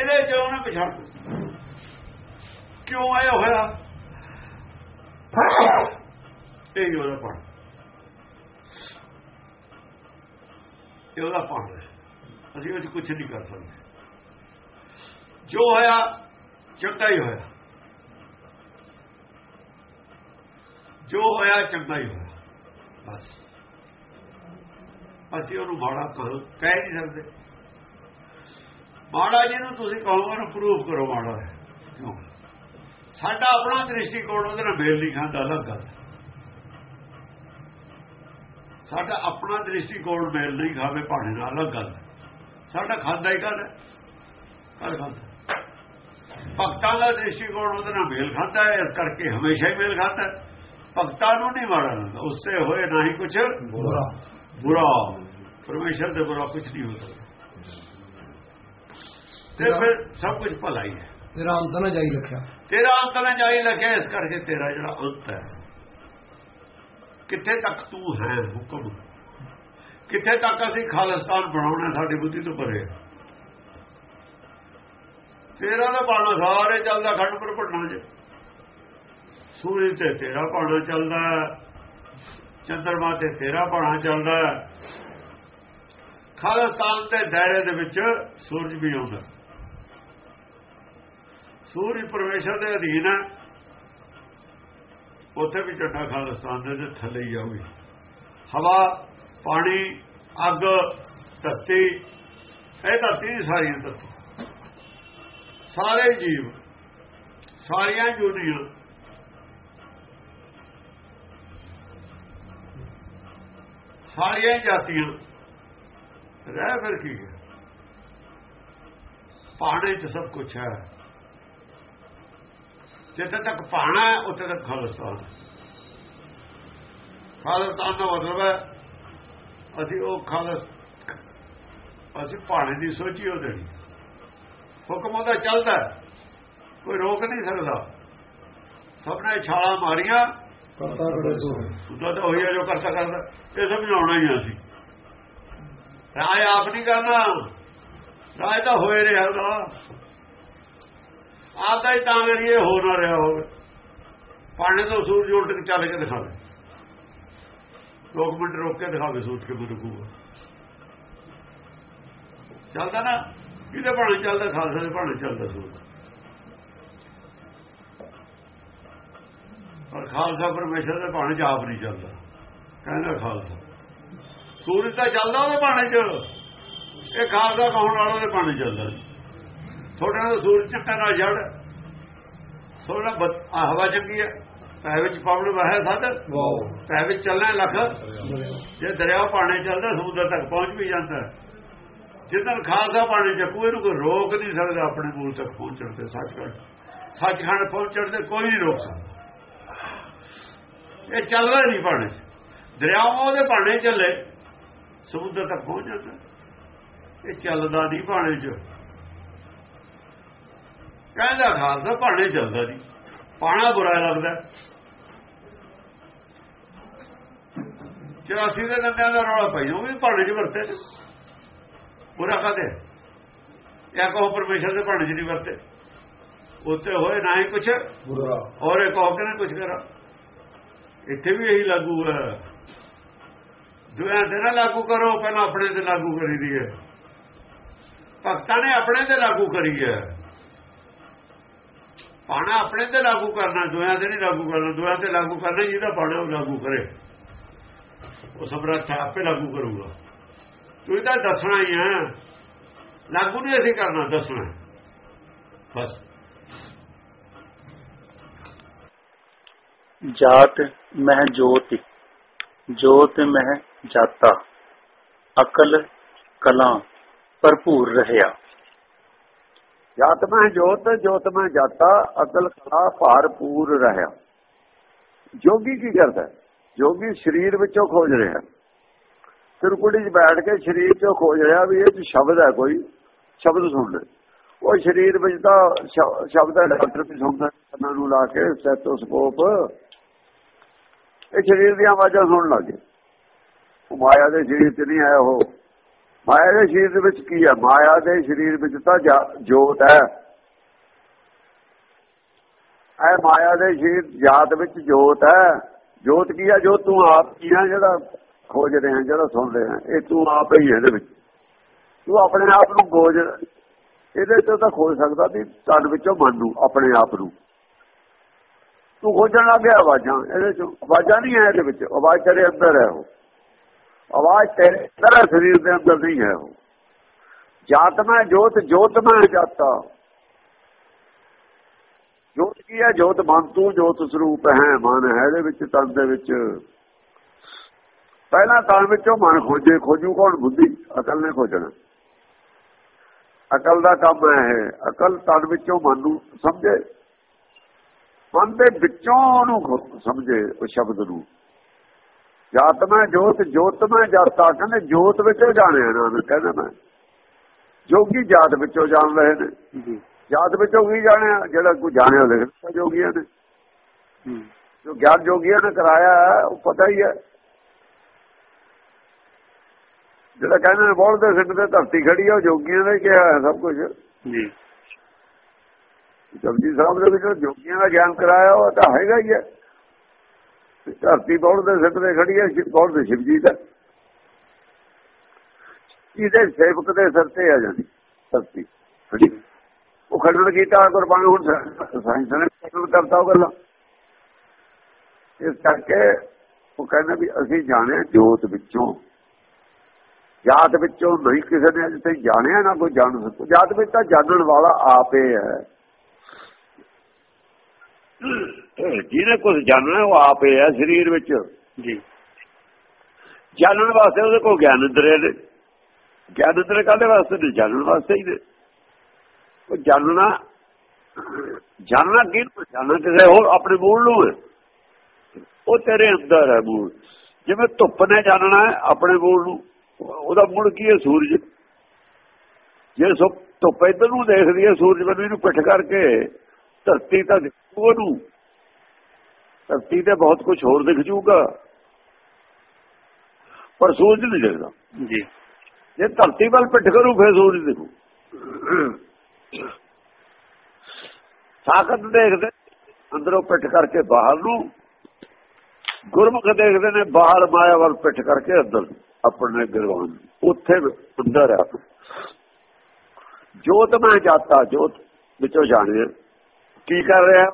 ਇਹਦੇ ਚ ਉਹਨੇ ਪਛਾਣ ਕਿਉਂ ਆਇਆ ਹੋਇਆ? ਇਹ ਹੀ ਉਹਦਾ ਭਾਣ ਇਹ ਉਹਦਾ ਪਾਣਾ ਅਸੀਂ ਉਹ ਕੁਝ ਨਹੀਂ ਕਰ ਸਕਦੇ। ਜੋ ਹੋਇਆ ਚੰਗਾ ਹੀ ਹੋਇਆ। ਜੋ ਹੋਇਆ ਚੰਗਾ ਹੀ ਹੋਇਆ। ਬਸ। ਅਸੀਂ ਉਹਨੂੰ ਮਾੜਾ ਕਹਿ ਨਹੀਂ ਸਕਦੇ। ਮਾੜਾ ਜਿਹਨੂੰ ਤੁਸੀਂ ਕਹੋਗੇ ਉਹਨੂੰ ਪ੍ਰੂਫ ਕਰੋ ਮਾੜਾ। ਹੈ ਕਿਉਂ? ਸਾਡਾ ਆਪਣਾ ਦ੍ਰਿਸ਼ਟੀਕੋਣ ਉਹਦੇ ਨਾਲ ਮੇਲ ਨਹੀਂ ਖਾਂਦਾ, ਅਲੱਗ ਗੱਲ। ਸਾਡਾ ਆਪਣਾ ਦ੍ਰਿਸ਼ਟੀਕੋਣ ਮੇਲ ਨਹੀਂ ਖਾਵੇ, ਭਾਣੇ ਨਾਲ ਅਲੱਗ ਗੱਲ। ਸਾਡਾ ਖਾਂਦਾ ਹੀ ਕਦ ਕਦ ਖਾਂਦਾ। ਭਗਤਾਂ ਦਾ ਦ੍ਰਿਸ਼ਟੀਕੋਣ ਉਹਦੇ ਨਾਲ ਮੇਲ ਖਾਂਦਾ ਹੈ, ਇਸ ਕਰਕੇ ਹਮੇਸ਼ਾ ਹੀ ਮੇਲ ਖਾਂਦਾ ਭਗਤਾਂ ਨੂੰ ਨਹੀਂ ਮਾੜਾ ਲੱਗਦਾ। ਉਸੇ ਹੋਏ ਨਾ ਹੀ ਕੁਝ ਬੁਰਾ। ਬੁਰਾ। ਪਰਮੇਸ਼ਰ ਦੇ ਬੁਰਾ ਕੁਝ ਨਹੀਂ ਹੋ ਸਕਦਾ। ਤੇ ਫਿਰ ਸਭ ਕੁਝ ਭਲਾ ਹੀ ਹੈ। ਤੇਰਾ ਅੰਤ ਨਾ ਜਾਈ ਰੱਖਿਆ। ਤੇਰਾ ਅੰਤ ਨਾ ਜਾਈ ਲੱਗਿਆ ਇਸ ਕਰਕੇ ਤੇਰਾ ਜਿਹੜਾ ਅੰਤ ਹੈ ਕਿੱਥੇ ਤੱਕ ਤੂੰ ਹੈ ਹੁਕਮ? ਕਿੱਥੇ ਤੱਕ ਅਸੀਂ ਖਾਲਸਤਾਨ ਬਣਾਉਣਾ ਸਾਡੀ ਬੁੱਧੀ ਤੋਂ ਪਰੇ? ਤੇਰਾ ਦਾ ਬਾਣਾ ਸਾਰੇ ਚੱਲਦਾ ਖੰਡ ਪਰ ਪੜਨਾ ਜੇ। ਸੂਰਜ ਤੇ ਤੇਰਾ ਬਾਣਾ ਚੱਲਦਾ ਚੰਦਰਮਾ ਤੇ ਤੇਰਾ ਬਾਣਾ ਚੱਲਦਾ। ਖਾਲਸਤਾਨ ਦੇ ਦਾਇਰੇ ਦੇ ਵਿੱਚ ਸੂਰਜ ਵੀ ਆਉਂਦਾ। ਸੂਰਜ ਪਰਮੇਸ਼ਰ ਦੇ ਅਧੀਨ ਹੈ। ਉੱਥੇ ਵੀ ਚੱਡਾ ਖਾਲਸਤਾਨ ਦੇ ਥੱਲੇ ਹੀ ਆਉਗੀ ਹਵਾ, ਪਾਣੀ, ਅੱਗ, ਧਰਤੀ, ਇਹ ਧਰਤੀ ਸਾਰੀਆਂ ਧਰਤੀ ਸਾਰੇ ਜੀਵ, ਸਾਰੀਆਂ ਜੁੜੀਆਂ ਸਾਰੀਆਂ ਜਾਤੀਆਂ। ਰਹਿ ਫਿਰ ਕੀ ਹੈ? ਪਾਣੇ 'ਚ ਸਭ ਕੁਝ ਹੈ। ਜਿੱਥੇ ਤੱਕ ਪਾਣਾ ਹੈ ਉੱਥੇ ਤੱਕ ਖਾਲਸਤਾਨ ਖਾਲਸਤਾਨ ਦਾ ਮਤਲਬ ਹੈ ਅਸੀਂ ਉਹ ਖਾਲਸ ਅਸੀਂ ਪਾਣੇ ਦੀ ਸੋਚੀ ਉਹ ਦੇਣੀ। ਹੁਕਮ ਉਹਦਾ ਚੱਲਦਾ ਕੋਈ ਰੋਕ ਨਹੀਂ ਸਕਦਾ। ਸਭ ਨੇ ਛਾਲਾ ਮਾਰੀਆਂ। ਕਰਤਾ ਕਰੇ ਸੋ। ਉਹਦਾ ਤਾਂ ਹੋਈ ਜੋ ਕਰਤਾ ਕਰਦਾ। ਇਹ ਸਮਝਾਉਣਾ ਹੀ ਅਸੀਂ। ਰਾਜ ਆਪ ਨਹੀਂ ਕਰਨਾ। ਰਾਜ ਤਾਂ ਹੋਏ ਰਿਹਾ ਉਹਦਾ। ਆਪ ਦਾ ਹੀ ਤਾਂ ਕਰੀਏ ਹੋ ਨਾ ਰਿਹਾ ਹੋਵੇ। ਪਾਣੇ ਤੋਂ ਸੂਰਜ ਉਲਟ ਕੇ ਚੱਲ ਕੇ ਦਿਖਾਵੇ ਲੋਕ ਮਿੰਟ ਰੋਕ ਕੇ ਦਿਖਾਵੇ ਸੂਰਜ ਕਿਵੇਂ ਰੁਕੂਗਾ। ਚੱਲਦਾ ਨਾ। ਕਿਹਦੇ ਭਾਣੇ ਚੱਲਦਾ? ਖਾਲਸਾ ਦੇ ਭਾਣੇ ਚੱਲਦਾ ਸੂਰਜ ਪਰ ਖਾਲਸਾ ਪਰਮੇਸ਼ਰ ਦੇ ਭਾਣੇ ਚ ਆਪ ਨਹੀਂ ਚੱਲਦਾ। ਕਹਿੰਦਾ ਖਾਲਸਾ। ਸੂਰਜ ਤਾਂ ਚੱਲਦਾ ਉਹਦੇ ਪਾਣੇ ਚ। ਇਹ ਖਾਲਸਾ ਕੌਣ ਵਾਲਾ ਉਹਦੇ ਪਾਣੇ ਚੱਲਦਾ ਥੋੜਾ ਨਾਲ ਸੂਰਜ ਚੱਕਾ ਨਾਲ ਜੜ। ਥੋੜਾ ਹਵਾ ਚੰਗੀ ਹੈ ਪੈ ਵਿੱਚ ਪਵਨ ਵਹਿ ਵਾਓ। ਪੈ ਵਿੱਚ ਚੱਲਣਾ ਲੱਖ। ਜੇ ਦਰਿਆ ਪਾਣੇ ਚੱਲਦਾ ਸਮੁੰਦਰ ਤੱਕ ਪਹੁੰਚ ਵੀ ਜਾਂਦਾ। ਜਿੱਦਨ ਖਾਲਸਾ ਪਾਣੇ ਚੱਕੂ ਇਹਨੂੰ ਕੋਈ ਰੋਕ ਨਹੀਂ ਸਕਦਾ ਆਪਣੇ ਮੂਲ ਤੱਕ ਪਹੁੰਚਣ ਤੇ ਸੱਚਖੰਡ। ਸੱਚਖੰਡ ਪਹੁੰਚਣ ਤੇ ਕੋਈ ਨਹੀਂ ਰੋਕ ਸਕਦਾ। ਇਹ ਚੱਲਦਾ ਨਹੀਂ ਪਾਣੇ ਚ। ਦਰਿਆਵਾਂ ਉਹਦੇ ਪਾਣੇ ਚੱਲੇ। ਸਮੁੰਦਰ ਤੱਕ ਪਹੁੰਚ ਜਾਂਦਾ। ਇਹ ਚੱਲਦਾ ਨਹੀਂ ਪਾਣੇ ਚ। ਕਹਿੰਦਾ ਖਾਲਸਾ ਪਾਣੇ ਚੱਲਦਾ ਨਹੀਂ ਪਾਣਾ ਬੁਰਾ ਲੱਗਦਾ। 84 ਦੇ ਨੰਦਿਆਂ ਦਾ ਰੌਲਾ ਪਈ ਉਹ ਵੀ ਪਾਣੇ ਚ ਵਰਤੇ ਨੇ। ਬੁਰਾ ਕਹਦੇ ਇਹ ਕਹੋ ਪਰਮੇਸ਼ਰ ਦੇ ਪਾਣੇ ਚ ਨਹੀਂ ਵਰਤੇ। ਉੱਤੇ ਹੋਏ ਨਾ ਹੀ ਕੁਛ। ਬੁਰਾ। ਔਰ ਇਹ ਕਹੋ ਕਿ ਨਾ ਕੁਛ ਕਰਾ। ਇੱਥੇ ਵੀ ਇਹੀ ਲਾਗੂ ਹੈ। ਦੁਆ ਤੇ ਨਾ ਲਾਗੂ ਕਰੋ, ਪਹਿਲਾਂ ਆਪਣੇ ਤੇ ਲਾਗੂ ਕਰੀ ਦੀ ਹੈ। ਭਗਤਾਂ ਨੇ ਆਪਣੇ ਤੇ ਲਾਗੂ ਕਰੀ ਹੈ। ਪਾਣਾ ਆਪਣੇ ਤੇ ਲਾਗੂ ਕਰਨਾ ਦੁਆ ਤੇ ਨਹੀਂ ਲਾਗੂ ਕਰਨਾ ਦੁਆ ਤੇ ਲਾਗੂ ਕਰਨਾ, ਜਿਹਦਾ ਪਾਣਾ ਉਹ ਲਾਗੂ ਕਰੇ। ਉਹ ਸਮਰੱਥ ਆਪੇ ਲਾਗੂ ਕਰੂਗਾ। ਤੂੰ ਤਾਂ ਦੱਸਣਾ ਹੀ ਹੈ। ਲਾਗੂ ਨਹੀਂ ਅਸੀਂ ਕਰਨਾ, ਦੱਸਣਾ ਬਸ। ਜਾਤ ਮਹਿ ਜੋਤ ਜੋਤ ਮਹਿ ਜਾਤਾ, ਅਕਲ, ਕਲਾ ਭਰਪੂਰ ਰਹਿਆ। ਜਾਤ ਮੈਂ ਜੋਤ ਜੋਤ ਮੈਂ ਜਾਤਾ, ਅਕਲ, ਕਲਾ ਭਰਪੂਰ ਰਹਿਆ। ਜੋਗੀ ਕੀ ਕਰਦਾ? ਜੋਗੀ ਸਰੀਰ ਵਿੱਚੋਂ ਖੋਜ ਰਿਹਾ। ਤਿਰਕੁੜੀ 'ਚ ਬੈਠ ਕੇ ਸਰੀਰ 'ਚੋਂ ਖੋਜ ਰਿਹਾ ਵੀ ਇਹ 'ਚ ਸ਼ਬਦ ਹੈ ਕੋਈ, ਸ਼ਬਦ ਸੁਣਨਾ। ਉਹ ਸਰੀਰ ਵਿੱਚ ਤਾਂ ਸ਼ਬਦ ਹੈ, ਡਾਕਟਰ ਵੀ ਸੁਣਦਾ, ਕੰਨਾਂ ਨੂੰ ਲਾ ਕੇ ਸੈਟੋਸਕੋਪ ਇਹ ਸਰੀਰ ਦੀਆਂ ਆਵਾਜ਼ਾਂ ਸੁਣਨ ਲੱਗੇ ਉਹ ਮਾਇਆ ਦੇ ਸਰੀਰ 'ਚ ਨਹੀਂ ਆਇਆ ਉਹ। ਮਾਇਆ ਦੇ ਸਰੀਰ ਦੇ ਵਿੱਚ ਕੀ ਹੈ? ਮਾਇਆ ਦੇ ਸਰੀਰ ਵਿੱਚ ਤਾਂ ਜੋਤ ਹੈ। ਐ ਮਾਇਆ ਦੇ ਸਰੀਰ ਜਾਤ ਵਿੱਚ ਜੋਤ ਹੈ। ਜੋਤ ਕੀ ਹੈ? ਜੋ ਤੂੰ ਆਪ ਕੀ ਹੈ ਜਿਹੜਾ ਖੋਜ ਹਾਂ ਜਿਹੜਾ ਸੁਣ ਰਹੇ। ਹਾਂ ਇਹ ਤੂੰ ਆਪ ਹੀ ਹੈ ਇਹਦੇ ਵਿੱਚ। ਤੂੰ ਆਪਣੇ ਆਪ ਨੂੰ ਖੋਜ ਇਹਦੇ ਤੋਂ ਤਾਂ ਖੋਜ ਸਕਦਾ ਵੀ ਤਨ ਵਿੱਚੋਂ ਮਨ ਨੂੰ, ਆਪਣੇ ਆਪ ਨੂੰ। ਤੂੰ ਖੋਜਣ ਲੱਗ ਗਿਆ ਆਵਾਜ਼ਾਂ। ਇਹਦੇ ਚੋਂ ਆਵਾਜ਼ਾਂ ਨਹੀਂ ਆ ਇਹਦੇ ਵਿੱਚ। ਆਵਾਜ਼ ਤੇਰੇ ਅੰਦਰ ਹੈ ਉਹ। ਆਵਾਜ਼ ਤੇਰੇ ਅੰਦਰ ਸਰੀਰ ਦੇ ਅੰਦਰ ਨਹੀਂ ਹੈ ਉਹ। ਜਾਤ ਮੈਂ ਜੋਤ ਜੋਤ ਮੈਂ ਜਾਤਾ ਜੋਤ ਕੀ ਹੈ? ਜੋਤ ਮਨ ਤੂੰ ਜੋਤ ਸਰੂਪ ਹੈ, ਮਨ ਹੈ ਇਹਦੇ ਵਿੱਚ, ਤਨ ਦੇ ਵਿੱਚ। ਪਹਿਲਾਂ ਤਨ ਵਿੱਚੋਂ ਮਨ ਖੋਜੇ, ਖੋਜੂ ਕੌਣ? ਬੁੱਧੀ, ਅਕਲ ਨੇ ਖੋਜਣਾ। ਅਕਲ ਦਾ ਕੰਮ ਹੈ ਅਕਲ ਤਨ ਵਿੱਚੋਂ ਮਨ ਨੂੰ ਸਮਝੇ। ਮਨ ਦੇ ਵਿੱਚੋਂ ਉਹਨੂੰ ਸਮਝੇ, ਉਹ ਸ਼ਬਦ ਨੂੰ। ਜਾਤ ਮੈਂ ਜੋਤ ਜੋਤ ਮੈਂ ਜਾਤਾ ਕਹਿੰਦੇ ਜੋਤ ਵਿੱਚੋਂ ਜਾਣਿਆ ਨਾਨਕ ਕਹਿੰਦਾ ਮੈਂ। ਜੋਗੀ ਜਾਤ ਵਿੱਚੋਂ ਜਾਣ ਰਹੇ ਨੇ। ਜੀ। ਜਾਤ ਵਿੱਚੋਂ ਕੀ ਜਾਣਿਆ ਜਿਹੜਾ ਕੋਈ ਜਾਣਿਆ ਲਿਖਦਾ ਜੋਗੀਆਂ ਨੇ। ਹੂੰ। ਜੋ ਗਿਆਨ ਜੋਗੀਆਂ ਨੇ ਕਰਾਇਆ ਉਹ ਪਤਾ ਹੀ ਹੈ। ਜਿਹੜਾ ਕਹਿੰਦੇ ਨੇ ਬੋਲ ਦੇ ਸਿੱਟ ਤੇ ਧਰਤੀ ਖੜੀ ਹੈ ਉਹ ਜੋਗੀਆਂ ਨੇ ਕਿਹਾ ਸਭ ਕੁਝ ਜੀ। ਜਪਜੀ ਸਾਹਿਬ ਦੇ ਵਿੱਚ ਜੋਗੀਆਂ ਦਾ ਗਿਆਨ ਕਰਾਇਆ ਉਹ ਤਾਂ ਹੈਗਾ ਹੀ ਹੈ। ਧਰਤੀ ਬੋਲ ਦੇ ਤੇ ਖੜੀ ਹੈ? ਬੋਲ ਦੇ? ਸ਼ਿਵ ਜੀ ਦਾ ਇਹਦੇ ਸੇਵਕ ਦੇ ਸਿਰ ਤੇ ਆ ਜਾਂਦੀ ਧਰਤੀ। ਖੜੀ ਉਹ ਖੰਡਨ ਕੀਤਾ ਗੁਰਬਾਣੀ ਹੁਣ ਸਾਇੰਸ ਨੇ ਖੰਡਨ ਕਰਤਾ ਉਹ ਗੱਲਾਂ। ਇਸ ਕਰਕੇ ਉਹ ਕਹਿੰਦੇ ਵੀ ਅਸੀਂ ਜਾਣਿਆ ਜੋਤ ਵਿੱਚੋਂ। ਜਾਤ ਵਿੱਚੋਂ ਨਹੀਂ ਕਿਸੇ ਨੇ ਅਜੇ ਤੱਕ ਜਾਣਿਆ ਨਾ ਕੋਈ ਜਾਣ ਸਕੋ ਜਾਤ ਵਿੱਚ ਤਾਂ ਜਾਣਨ ਵਾਲਾ ਆਪੇ ਹੈ। ਜਿਹਨੇ ਕੁਝ ਜਾਣਨਾ ਉਹ ਆਪੇ ਹੈ ਸਰੀਰ ਵਿੱਚ। ਜੀ। ਜਾਣਨ ਵਾਸਤੇ ਉਹਦੇ ਕੋਲ ਗਿਆਨ ਇੰਦਰੇ ਨੇ। ਗਿਆਨ ਇੰਦਰੇ ਕਾਹਦੇ ਵਾਸਤੇ ਨੇ? ਜਾਣਨ ਵਾਸਤੇ ਹੀ ਨੇ। ਉਹ ਜਾਣਨਾ ਜਾਣਨਾ ਕੀ ਜਾਣਨਾ ਕਿਸੇ ਹੋਰ ਆਪਣੇ ਮੂਲ ਨੂੰ ਹੈ। ਉਹ ਤੇਰੇ ਅੰਦਰ ਹੈ ਮੂਲ। ਜਿਵੇਂ ਧੁੱਪ ਨੇ ਜਾਣਨਾ ਆਪਣੇ ਮੂਲ ਨੂੰ ਉਹਦਾ ਮੂਲ ਕੀ ਹੈ? ਸੂਰਜ। ਜੇ ਸੋ ਧੁੱਪ ਇੱਧਰ ਨੂੰ ਦੇਖਦੀ ਹੈ ਸੂਰਜ ਵੱਲ ਨੂੰ ਪਿੱਠ ਕਰਕੇ ਧਰਤੀ ਤਾਂ ਦਿਖੂ ਉਹਨੂੰ। ਧਰਤੀ ਤੇ ਬਹੁਤ ਕੁਝ ਹੋਰ ਦਿਖ ਜੂਗਾ। ਪਰ ਸੂਰਜ ਨਹੀਂ ਦਿਖਦਾ। ਜੀ। ਜੇ ਧਰਤੀ ਵੱਲ ਪਿੱਠ ਕਰੂ ਫਿਰ ਸੂਰਜ ਦਿਖੂ। ਤਾਕਤ ਦੇਖਦੇ ਅੰਦਰੋਂ ਪਿੱਠ ਕਰਕੇ ਬਾਹਰ ਨੂੰ। ਗੁਰਮੁਖ ਦੇਖਦੇ ਨੇ ਬਾਹਰ ਮਾਇਆ ਵੱਲ ਪਿੱਠ ਕਰਕੇ ਅੰਦਰ ਆਪਣੇ ਗਿਰਵਾਨ ਉੱਥੇ ਅੰਦਰ ਹੈ ਜੋਤ ਮੈਂ ਜਾਤਾ ਜੋਤ ਵਿੱਚੋਂ ਜਾਣਿਆ। ਕੀ ਕਰ ਰਿਹਾ?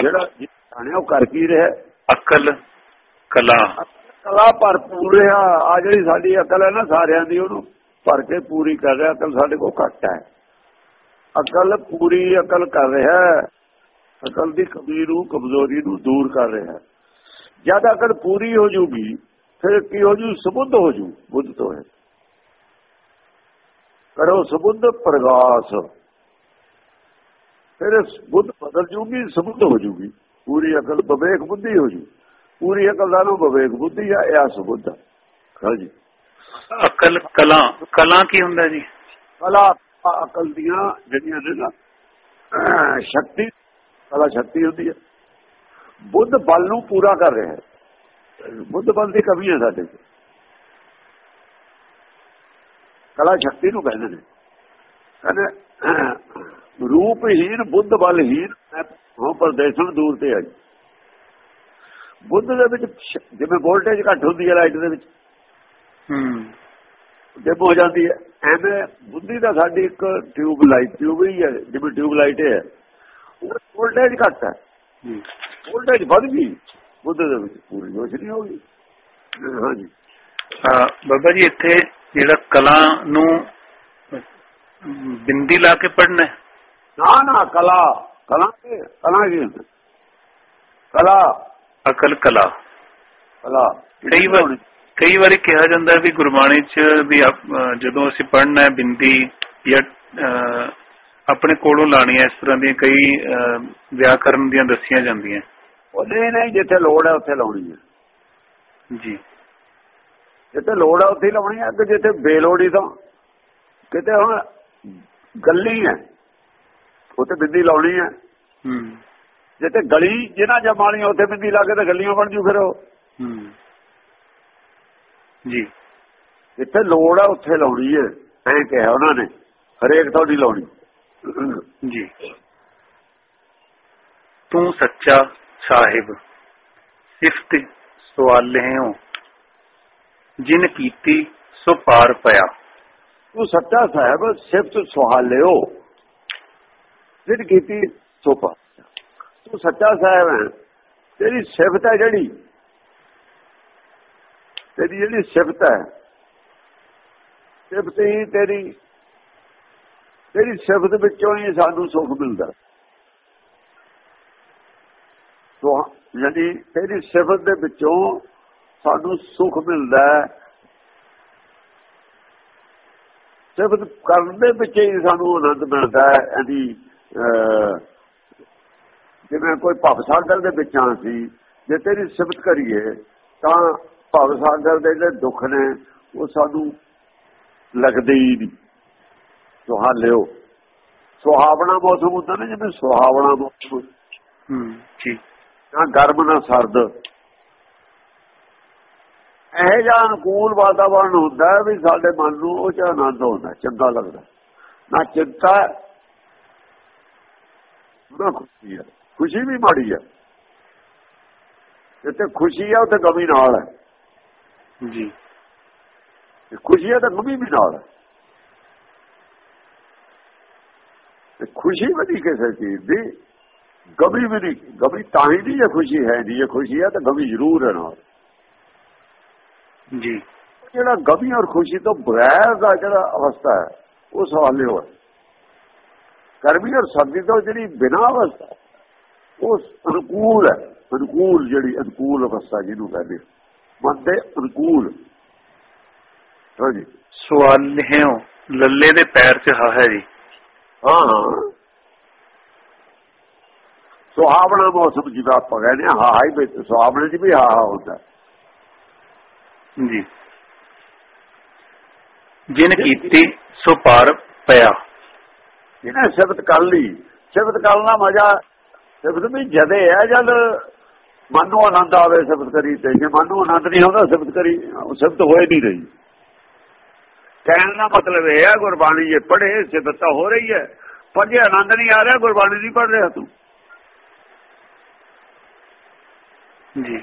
ਜਿਹੜਾ ਜਾਣਿਆ ਉਹ ਕਰ ਕੀ ਰਿਹਾ? ਅਕਲ ਕਲਾ। ਕਲਾ ਭਰਪੂਰ ਰਿਹਾ। ਆ ਜਿਹੜੀ ਸਾਡੀ ਅਕਲ ਹੈ ਨਾ ਸਾਰਿਆਂ ਦੀ ਉਹਨੂੰ ਭਰ ਕੇ ਪੂਰੀ ਕਰ ਰਿਹਾ। ਅਕਲ ਸਾਡੇ ਕੋਲ ਘੱਟ ਹੈ। ਅਕਲ ਪੂਰੀ ਅਕਲ ਕਰ ਰਿਹਾ ਅਕਲ ਦੀ ਕਮੀ ਨੂੰ ਕਮਜ਼ੋਰੀ ਨੂੰ ਦੂਰ ਕਰ ਰਿਹਾ ਜਦ ਅਕਲ ਪੂਰੀ ਹੋ ਜੂਗੀ ਫਿਰ ਕੀ ਹੋ ਜੂ? ਸੁਬੁੱਧ ਹੋ ਜੂ। ਬੁੱਧ ਤੋਂ ਹੈ। ਕਰੋ ਸੁਬੁੱਧ ਪ੍ਰਗਾਸ। ਫਿਰ ਬੁੱਧ ਬਦਲ ਜੂਗੀ ਸੁਬੁੱਧ ਹੋ ਜੂਗੀ। ਪੂਰੀ ਅਕਲ ਵਿਵੇਕ ਬੁੱਧੀ ਹੋ ਜੂ। ਪੂਰੀ ਅਕਲ ਦਾ ਨੂੰ ਵਿਵੇਕ ਬੁੱਧੀ ਆ ਇਹ ਸੁਬੁੱਧ ਹਾਂਜੀ ਅਕਲ ਕਲਾ ਕਲਾ ਕੀ ਹੁੰਦਾ ਜੀ? ਕਲਾ ਅਕਲ ਦੀਆਂ ਜਿਹੜੀਆਂ ਨੇ ਨਾ ਸ਼ਕਤੀ ਕਲਾ ਸ਼ਕਤੀ ਹੁੰਦੀ ਹੈ ਬੁੱਧ ਬਲ ਨੂੰ ਪੂਰਾ ਕਰ ਰਿਹਾ ਹੈ। ਬੁੱਧ ਬਲ ਦੀ ਕਮੀ ਹੈ ਸਾਡੇ ਚ ਕਲਾ ਸ਼ਕਤੀ ਨੂੰ ਕਹਿੰਦੇ ਨੇ। ਕਹਿੰਦੇ ਰੂਪਹੀਨ ਬੁੱਧ ਬਲਹੀਨ ਹਾਂ ਪਰਦੇਸਣ ਦੂਰ ਤੇ ਆਈ ਬੁੱਧ ਦੇ ਵਿੱਚ ਜਿਵੇਂ ਵੋਲਟੇਜ ਘੱਟ ਹੁੰਦੀ ਹੈ ਲਾਈਟ ਦੇ ਵਿੱਚ ਹੂੰ। ਡਿਮ ਹੋ ਜਾਂਦੀ ਹੈ। ਐਵੇਂ ਬੁੱਧੀ ਦਾ ਸਾਡੀ ਇੱਕ ਟਿਊਬ ਲਾਈਟ ਟਿਊਬ ਹੀ ਹੈ ਜਿਵੇਂ ਟਿਊਬ ਲਾਈਟ ਹੈ। ਵੋਲਟੇਜ ਘੱਟ ਹੈ। ਵੋਲਟੇਜ ਵੱਧ ਗਈ। ਬੁੱਧ ਦੇ ਵਿੱਚ ਪੂਰੀ ਰੋਸ਼ਨੀ ਹੋ ਗਈ। ਹਾਂਜੀ। ਬਾਬਾ ਜੀ ਇੱਥੇ ਜਿਹੜਾ ਕਲਾ ਨੂੰ ਬਿੰਦੀ ਲਾ ਕੇ ਪੜਨਾ ਹੈ। ਨਾ ਨਾ ਕਲਾ ਕਲਾ ਕੀ ਕਲਾ ਹੁੰਦਾ? ਕਲਾ ਅਕਲ ਕਲਾ ਕਲਾ ਕਈ ਵਾਰ ਕਈ ਵਾਰੀ ਕਿਹਾ ਜਾਂਦਾ ਵੀ ਗੁਰਬਾਣੀ ਚ ਵੀ ਜਦੋਂ ਅਸੀਂ ਪੜਨਾ ਹੈ ਬਿੰਦੀ ਜਾਂ ਆਪਣੇ ਕੋਲੋਂ ਲਾਣੀ ਹੈ ਇਸ ਤਰ੍ਹਾਂ ਦੀਆਂ ਕਈ ਵਿਆਕਰਨ ਦੀਆਂ ਦੱਸੀਆਂ ਜਾਂਦੀਆਂ ਉਹ ਨਹੀਂ ਜਿੱਥੇ ਲੋੜ ਹੈ ਉੱਥੇ ਲਾਉਣੀ ਹੈ ਜੀ ਜਿੱਥੇ ਲੋੜ ਹੈ ਉੱਥੇ ਲਾਉਣੀ ਹੈ ਕਿ ਜਿੱਥੇ ਬੇਲੋੜੀ ਤਾਂ ਕਿਤੇ ਹੁਣ ਗੱਲੀ ਹੈ ਉੱਥੇ ਬਿੰਦੀ ਲਾਉਣੀ ਹੈ। ਹੂੰ। ਜਿੱਥੇ ਗਲੀ ਜਿਹਨਾਂ ਜਮਾਣੀ ਉੱਥੇ ਬਿੰਦੀ ਲਾ ਕੇ ਤਾਂ ਗਲੀਆਂ ਬਣ ਜੂ ਫਿਰ ਉਹ। ਜੀ। ਜਿੱਥੇ ਲੋੜ ਹੈ ਉੱਥੇ ਲਾਉਣੀ ਹੈ। ਐਂ ਕਿਹਾ ਉਹਨਾਂ ਨੇ। ਹਰੇਕ ਤੋਂ ਨਹੀਂ ਲਾਉਣੀ। ਜੀ। ਤੂੰ ਸੱਚਾ ਸਾਹਿਬ ਸਿਫਤ ਸਵਾਲੇ ਹੋ ਜਿਨ ਕੀਤੀ ਸੋ ਪਾਰ ਪਿਆ। ਤੂੰ ਸੱਚਾ ਸਾਹਿਬ ਸਿਫਤ ਸੁਹਾਲਿਓ ਜਿਨ ਕੀਤੀ ਸੋਪਾ। ਤੂੰ ਸੱਚਾ ਸਾਹਿਬ ਹੈ। ਤੇਰੀ ਸਿਫਤ ਹੈ ਜਿਹੜੀ। ਤੇਰੀ ਜਿਹੜੀ ਸਿਫਤ ਹੈ। ਸਿਫਤ ਹੀ ਤੇਰੀ। ਤੇਰੀ ਸਿਫਤ ਵਿੱਚੋਂ ਹੀ ਸਾਨੂੰ ਸੁੱਖ ਮਿਲਦਾ। ਸੋ ਯਾਨੀ ਤੇਰੀ ਸਿਫਤ ਦੇ ਵਿੱਚੋਂ ਸਾਨੂੰ ਸੁੱਖ ਮਿਲਦਾ ਸਿਫਤ ਕਰਨ ਦੇ ਵਿੱਚ ਹੀ ਸਾਨੂੰ ਆਨੰਦ ਮਿਲਦਾ ਹੈ ਇਹਦੀ ਜਿਵੇਂ ਕੋਈ ਭਵ ਸਾਗਰ ਦੇ ਵਿੱਚ ਆਂ ਸੀ ਜੇ ਤੇਰੀ ਸਿਫਤ ਕਰੀਏ ਤਾਂ ਭਵ ਸਾਗਰ ਦੇ ਜਿਹੜੇ ਦੁੱਖ ਨੇ ਉਹ ਸਾਨੂੰ ਲੱਗਦੇ ਹੀ ਨਹੀਂ। ਸੁਹਾਲਿਓ ਸੁਹਾਵਣਾ ਮੌਸਮ ਹੁੰਦਾ ਨਾ ਜਿਵੇਂ ਸੁਹਾਵਣਾ ਮੌਸਮ। ਹੂੰ ਜੀ ਨਾ ਗਰਮ ਨਾ ਸਰਦ। ਇਹ ਜਿਹਾ ਅਨੁਕੂਲ ਵਾਤਾਵਰਣ ਹੁੰਦਾ ਵੀ ਸਾਡੇ ਮਨ ਨੂੰ ਉਹ ਚ ਆਨੰਦ ਆਉਂਦਾ ਚੰਗਾ ਲੱਗਦਾ। ਨਾ ਚਿੰਤਾ ਨਾ ਖੁਸ਼ੀ ਹੈ। ਖੁਸ਼ੀ ਵੀ ਮਾੜੀ ਹੈ। ਜਿੱਥੇ ਖੁਸ਼ੀ ਹੈ ਉੱਥੇ ਗਮੀ ਨਾਲ ਹੈ। ਜੀ। ਤੇ ਖੁਸ਼ੀ ਹੈ ਤਾਂ ਗਮੀ ਵੀ ਨਾਲ ਹੈ। ਤੇ ਖੁਸ਼ੀ ਵੀ ਨਹੀਂ ਕਿਸੇ ਚੀਜ਼ ਦੀ ਗਮੀ ਵੀ ਨਹੀਂ। ਗਮੀ ਤਾਂ ਹੀ ਨਹੀਂ ਜੇ ਖੁਸ਼ੀ ਹੈ ਨਹੀਂ। ਜੇ ਖੁਸ਼ੀ ਹੈ ਤਾਂ ਗਮੀ ਜ਼ਰੂਰ ਹੈ ਨਾਲ। ਜੀ। ਜਿਹੜਾ ਗਮੀ ਔਰ ਖੁਸ਼ੀ ਤੋਂ ਬਗੈਰ ਦਾ ਜਿਹੜਾ ਅਵਸਥਾ ਹੈ ਉਹ ਸਵਾਲਿਓ ਹੈ ਗਰਮੀ ਔਰ ਸਰਦੀ ਤੋਂ ਜਿਹੜੀ ਬਿਨਾਂ ਅਵਸਥਾ ਉਹ ਅਨੁਕੂਲ ਹੈ। ਅਨੁਕੂਲ ਜਿਹੜੀ ਅਨੁਕੂਲ ਅਵਸਥਾ ਜਿਹਨੂੰ ਕਹਿੰਦੇ ਮਨ ਦੇ ਅਨੁਕੂਲ। ਹਾਂਜੀ ਸਵਾਲਿਓ ਲੱਲੇ ਦੇ ਪੈਰ 'ਚ ਹਾ ਹੈ ਜੀ। ਹਾਂ ਹਾਂ। ਸੁਹਾਵਣਾ ਮੌਸਮ ਜਿਵੇਂ ਆਪਾਂ ਕਹਿੰਦੇ ਹਾਂ ਹਾਂ ਹੀ ਵਿੱਚ ਸੁਹਾਵਣੇ ਚ ਵੀ ਹਾਂ ਹਾਂ ਹੁੰਦਾ। ਜੀ। ਜਿਨ ਕੀਤੀ ਸੋ ਪਾਰ ਪਿਆ। ਇਹਨੇ ਸ਼ਬਦ ਕਰ ਲਈ। ਸ਼ਬਦ ਕਰਨ ਮਜ਼ਾ ਸ਼ਬਦ ਵੀ ਜਦੇ ਹੈ ਜਦ ਮਨ ਨੂੰ ਆਨੰਦ ਆਵੇ ਸ਼ਬਦ ਕਰੀ ਤੇ। ਜੇ ਮਨ ਨੂੰ ਆਨੰਦ ਨਹੀਂ ਆਉਂਦਾ ਸ਼ਬਦ ਕਰੀ ਉਹ ਸ਼ਬਦ ਹੋਏ ਨਹੀਂ ਰਹੀ। ਕਹਿਣ ਦਾ ਮਤਲਬ ਇਹ ਹੈ ਗੁਰਬਾਣੀ ਜੇ ਪੜ੍ਹੇ ਸ਼ਬਦ ਤਾਂ ਹੋ ਰਹੀ ਹੈ। ਪਰ ਜੇ ਆਨੰਦ ਨਹੀਂ ਆ ਰਿਹਾ ਗੁਰਬਾਣੀ ਨਹੀਂ ਪੜ੍ਹ ਰਿਹਾ ਤੂੰ। ਜੀ।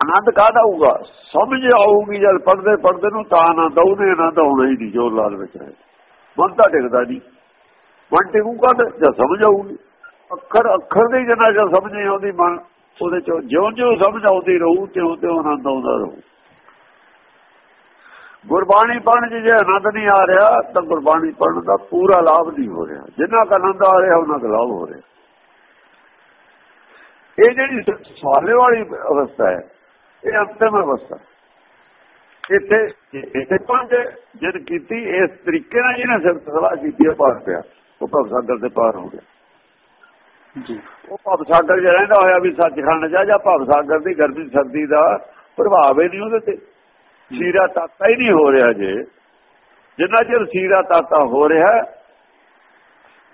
ਆਨੰਦ ਕਾਹਦਾ ਆਊਗਾ? ਸਮਝ ਆਊਗੀ ਜਦ ਪੜਦੇ ਪੜਦੇ ਨੂੰ ਤਾਂ ਆਨੰਦ ਆਉਨੇ ਆਨੰਦ ਆਉਣਾ ਹੀ ਨਹੀਂ ਜੋ ਲਾਲ ਵਿੱਚ ਹੈ ਮਨ ਤਾਂ ਟਿਕਦਾ ਨਹੀਂ। ਮਨ ਟਿਕੂਗਾ ਤਾਂ ਸਮਝ ਆਊਗੀ। ਅੱਖਰ ਅੱਖਰ ਦੀ ਜਨਾ ਜਦ ਸਮਝ ਨਹੀਂ ਆਉਂਦੀ ਮਨ, ਉਹਦੇ ਚੋਂ ਜਿਉਂ ਜਿਉਂ ਸਮਝ ਆਉਂਦੀ ਰਹੂ, ਤਿਉਂ ਤਿਉਂ ਆਨੰਦ ਆਉਂਦਾ ਰਹੂ। ਗੁਰਬਾਣੀ ਪੜ੍ਹਨ 'ਚ ਜੇ ਆਨੰਦ ਨਹੀਂ ਆ ਰਿਹਾ, ਤਾਂ ਗੁਰਬਾਣੀ ਪੜ੍ਹਨ ਦਾ ਪੂਰਾ ਲਾਭ ਨਹੀਂ ਹੋ ਰਿਹਾ। ਜਿੰਨਾ ਕ ਆਨੰਦ ਆ ਰਿਹਾ ਉਹਨਾਂ ਦਾ ਲਾਭ ਹੋ ਰਿਹਾ। ਇਹ ਜਿਹੜੀ ਸਵਾਲੇ ਵਾਲੀ ਅਵਸਥਾ ਹੈ, ਇਹ ਅੰਤਮ ਅਵਸਥਾ। ਇੱਥੇ ਇੱਥੇ ਪੰਜ ਜਦ ਕੀਤੀ, ਇਸ ਤਰੀਕੇ ਨਾਲ ਜਿਹਨੇ ਸਿਰ ਸਲਾਹ ਕੀਤੀ ਹੈ ਪਾਰ ਪਿਆ। ਉਹ ਭਵ ਸਾਗਰ ਦੇ ਪਾਰ ਹੋ ਗਿਆ। ਜੀ। ਉਹ ਭਵ ਸਾਗਰ 'ਚ ਰਹਿੰਦਾ ਹੋਇਆ ਵੀ ਸੱਚਖੰਡ ਜਾ ਜਾਂ ਭਵ ਸਾਗਰ ਦੀ ਗਰਮੀ ਸਰਦੀ ਦਾ ਪ੍ਰਭਾਵ ਹੀ ਨਹੀਂ ਉਹਦੇ ਤੇ। ਸੀਰਾ ਤਾਤਾ ਹੀ ਨਹੀਂ ਹੋ ਰਿਹਾ ਜੇ। ਜਿੰਨਾ ਚਿਰ ਸੀਰਾ ਤਾਤਾ ਹੋ ਰਿਹਾ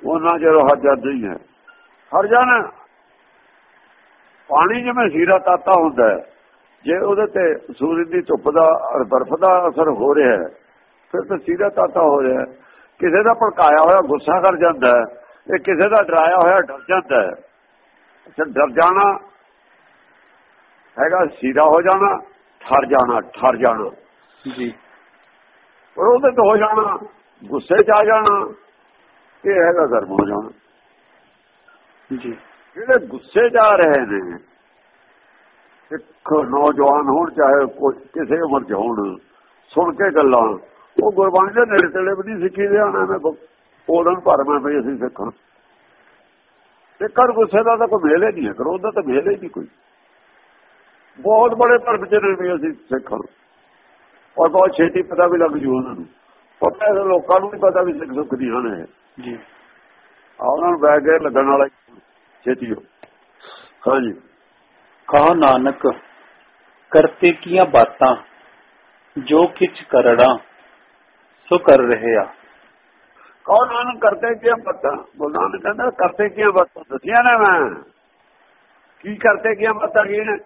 ਉਹਨਾਂ ਚਿਰ ਹਰ ਜਦ ਨਹੀਂ ਹੈ ਹਰ ਜਾਣਾ ਪਾਣੀ ਜਿਵੇਂ ਸੀਰਾ ਤਾਤਾ ਹੁੰਦਾ ਹੈ ਜੇ ਉਹਦੇ ਤੇ ਸੂਰਜ ਦੀ ਧੁੱਪ ਦਾ ਔਰ ਬਰਫ਼ ਦਾ ਅਸਰ ਹੋ ਰਿਹਾ ਹੈ ਫਿਰ ਤਾਂ ਸੀਰਾ ਤਾਤਾ ਹੋ ਰਿਹਾ ਹੈ। ਕਿਸੇ ਦਾ ਭੜਕਾਇਆ ਹੋਇਆ ਗੁੱਸਾ ਕਰ ਜਾਂਦਾ ਹੈ ਇਹ ਕਿਸੇ ਦਾ ਡਰਾਇਆ ਹੋਇਆ ਡਰ ਜਾਂਦਾ ਹੈ। ਅੱਛਾ ਡਰ ਜਾਣਾ ਹੈਗਾ ਸੀਰਾ ਹੋ ਜਾਣਾ ਠਰ ਜਾਣਾ ਠਰ ਜਾਣਾ। ਜੀ। ਔਰ ਉਹਦੇ ਤੋਂ ਹੋ ਜਾਣਾ ਗੁੱਸੇ 'ਚ ਆ ਜਾਣਾ ਇਹ ਹੈਗਾ ਗਰਮ ਹੋ ਜਾਣਾ। ਜੀ। ਜਿਹੜੇ ਗੁੱਸੇ ਆ ਰਹੇ ਨੇ ਸਿੱਖ ਨੌਜਵਾਨ ਹੋਣ ਚਾਹੇ ਕੋਈ ਕਿਸੇ ਉਮਰ 'ਚ ਹੋਣ ਸੁਣ ਕੇ ਗੱਲਾਂ ਉਹ ਗੁਰਬਾਣੀ ਦੇ ਨੇੜੇ ਤੇੜੇ ਵੀ ਨਹੀਂ ਸਿੱਖੀ ਦੇ ਆਣਾ ਮੈਂ ਬੋਲਣ ਭਰਮਾਂ ਵੀ ਅਸੀਂ ਸਿੱਖਾਂ। ਤੇ ਕਰ ਗੁੱਸੇ ਦਾ ਤਾਂ ਕੋਈ ਮੇਲੇ ਨਹੀਂ ਹੈ ਕਰੋ ਉਹਦਾ ਤਾਂ ਮੇਲੇ ਹੀ ਨਹੀਂ ਕੋਈ। ਬਹੁਤ ਬੜੇ ਭਰਮ ਚ ਨੇ ਵੀ ਅਸੀਂ ਸਿੱਖਾਂ। ਔਰ ਬਹੁਤ ਛੇਤੀ ਪਤਾ ਵੀ ਲੱਗ ਜੂ ਉਹਨਾਂ ਨੂੰ। ਪਤਾ ਹੈ ਲੋਕਾਂ ਨੂੰ ਵੀ ਪਤਾ ਵੀ ਸਿੱਖ ਸੁੱਖ ਦੀ ਹਨ ਜੀ। ਆ ਉਹਨਾਂ ਨੂੰ ਬੈਗ ਲੱਗਣ ਵਾਲਾ ਛੇਤੀ ਹੋ। ਹਾਂਜੀ। ਕਹਾ ਨਾਨਕ ਕਰਤੇ ਕੀਆਂ ਬਾਤਾਂ ਜੋ ਕਿਛ ਕਰੜਾ ਸੋ ਕਰ ਰਹਿਆ ਕੌਣ ਨਾਨਕ ਕਰਤੇ ਕੀ ਪਤਾ ਬੋਲਾਂ ਨੇ ਕਹਿੰਦਾ ਕਰਤੇ ਕੀ ਬਾਤਾਂ ਦੱਸੀਆਂ ਨੇ ਮੈਂ ਕੀ ਕਰਤੇ ਕੀ ਬਾਤਾਂ ਕੀ ਨੇ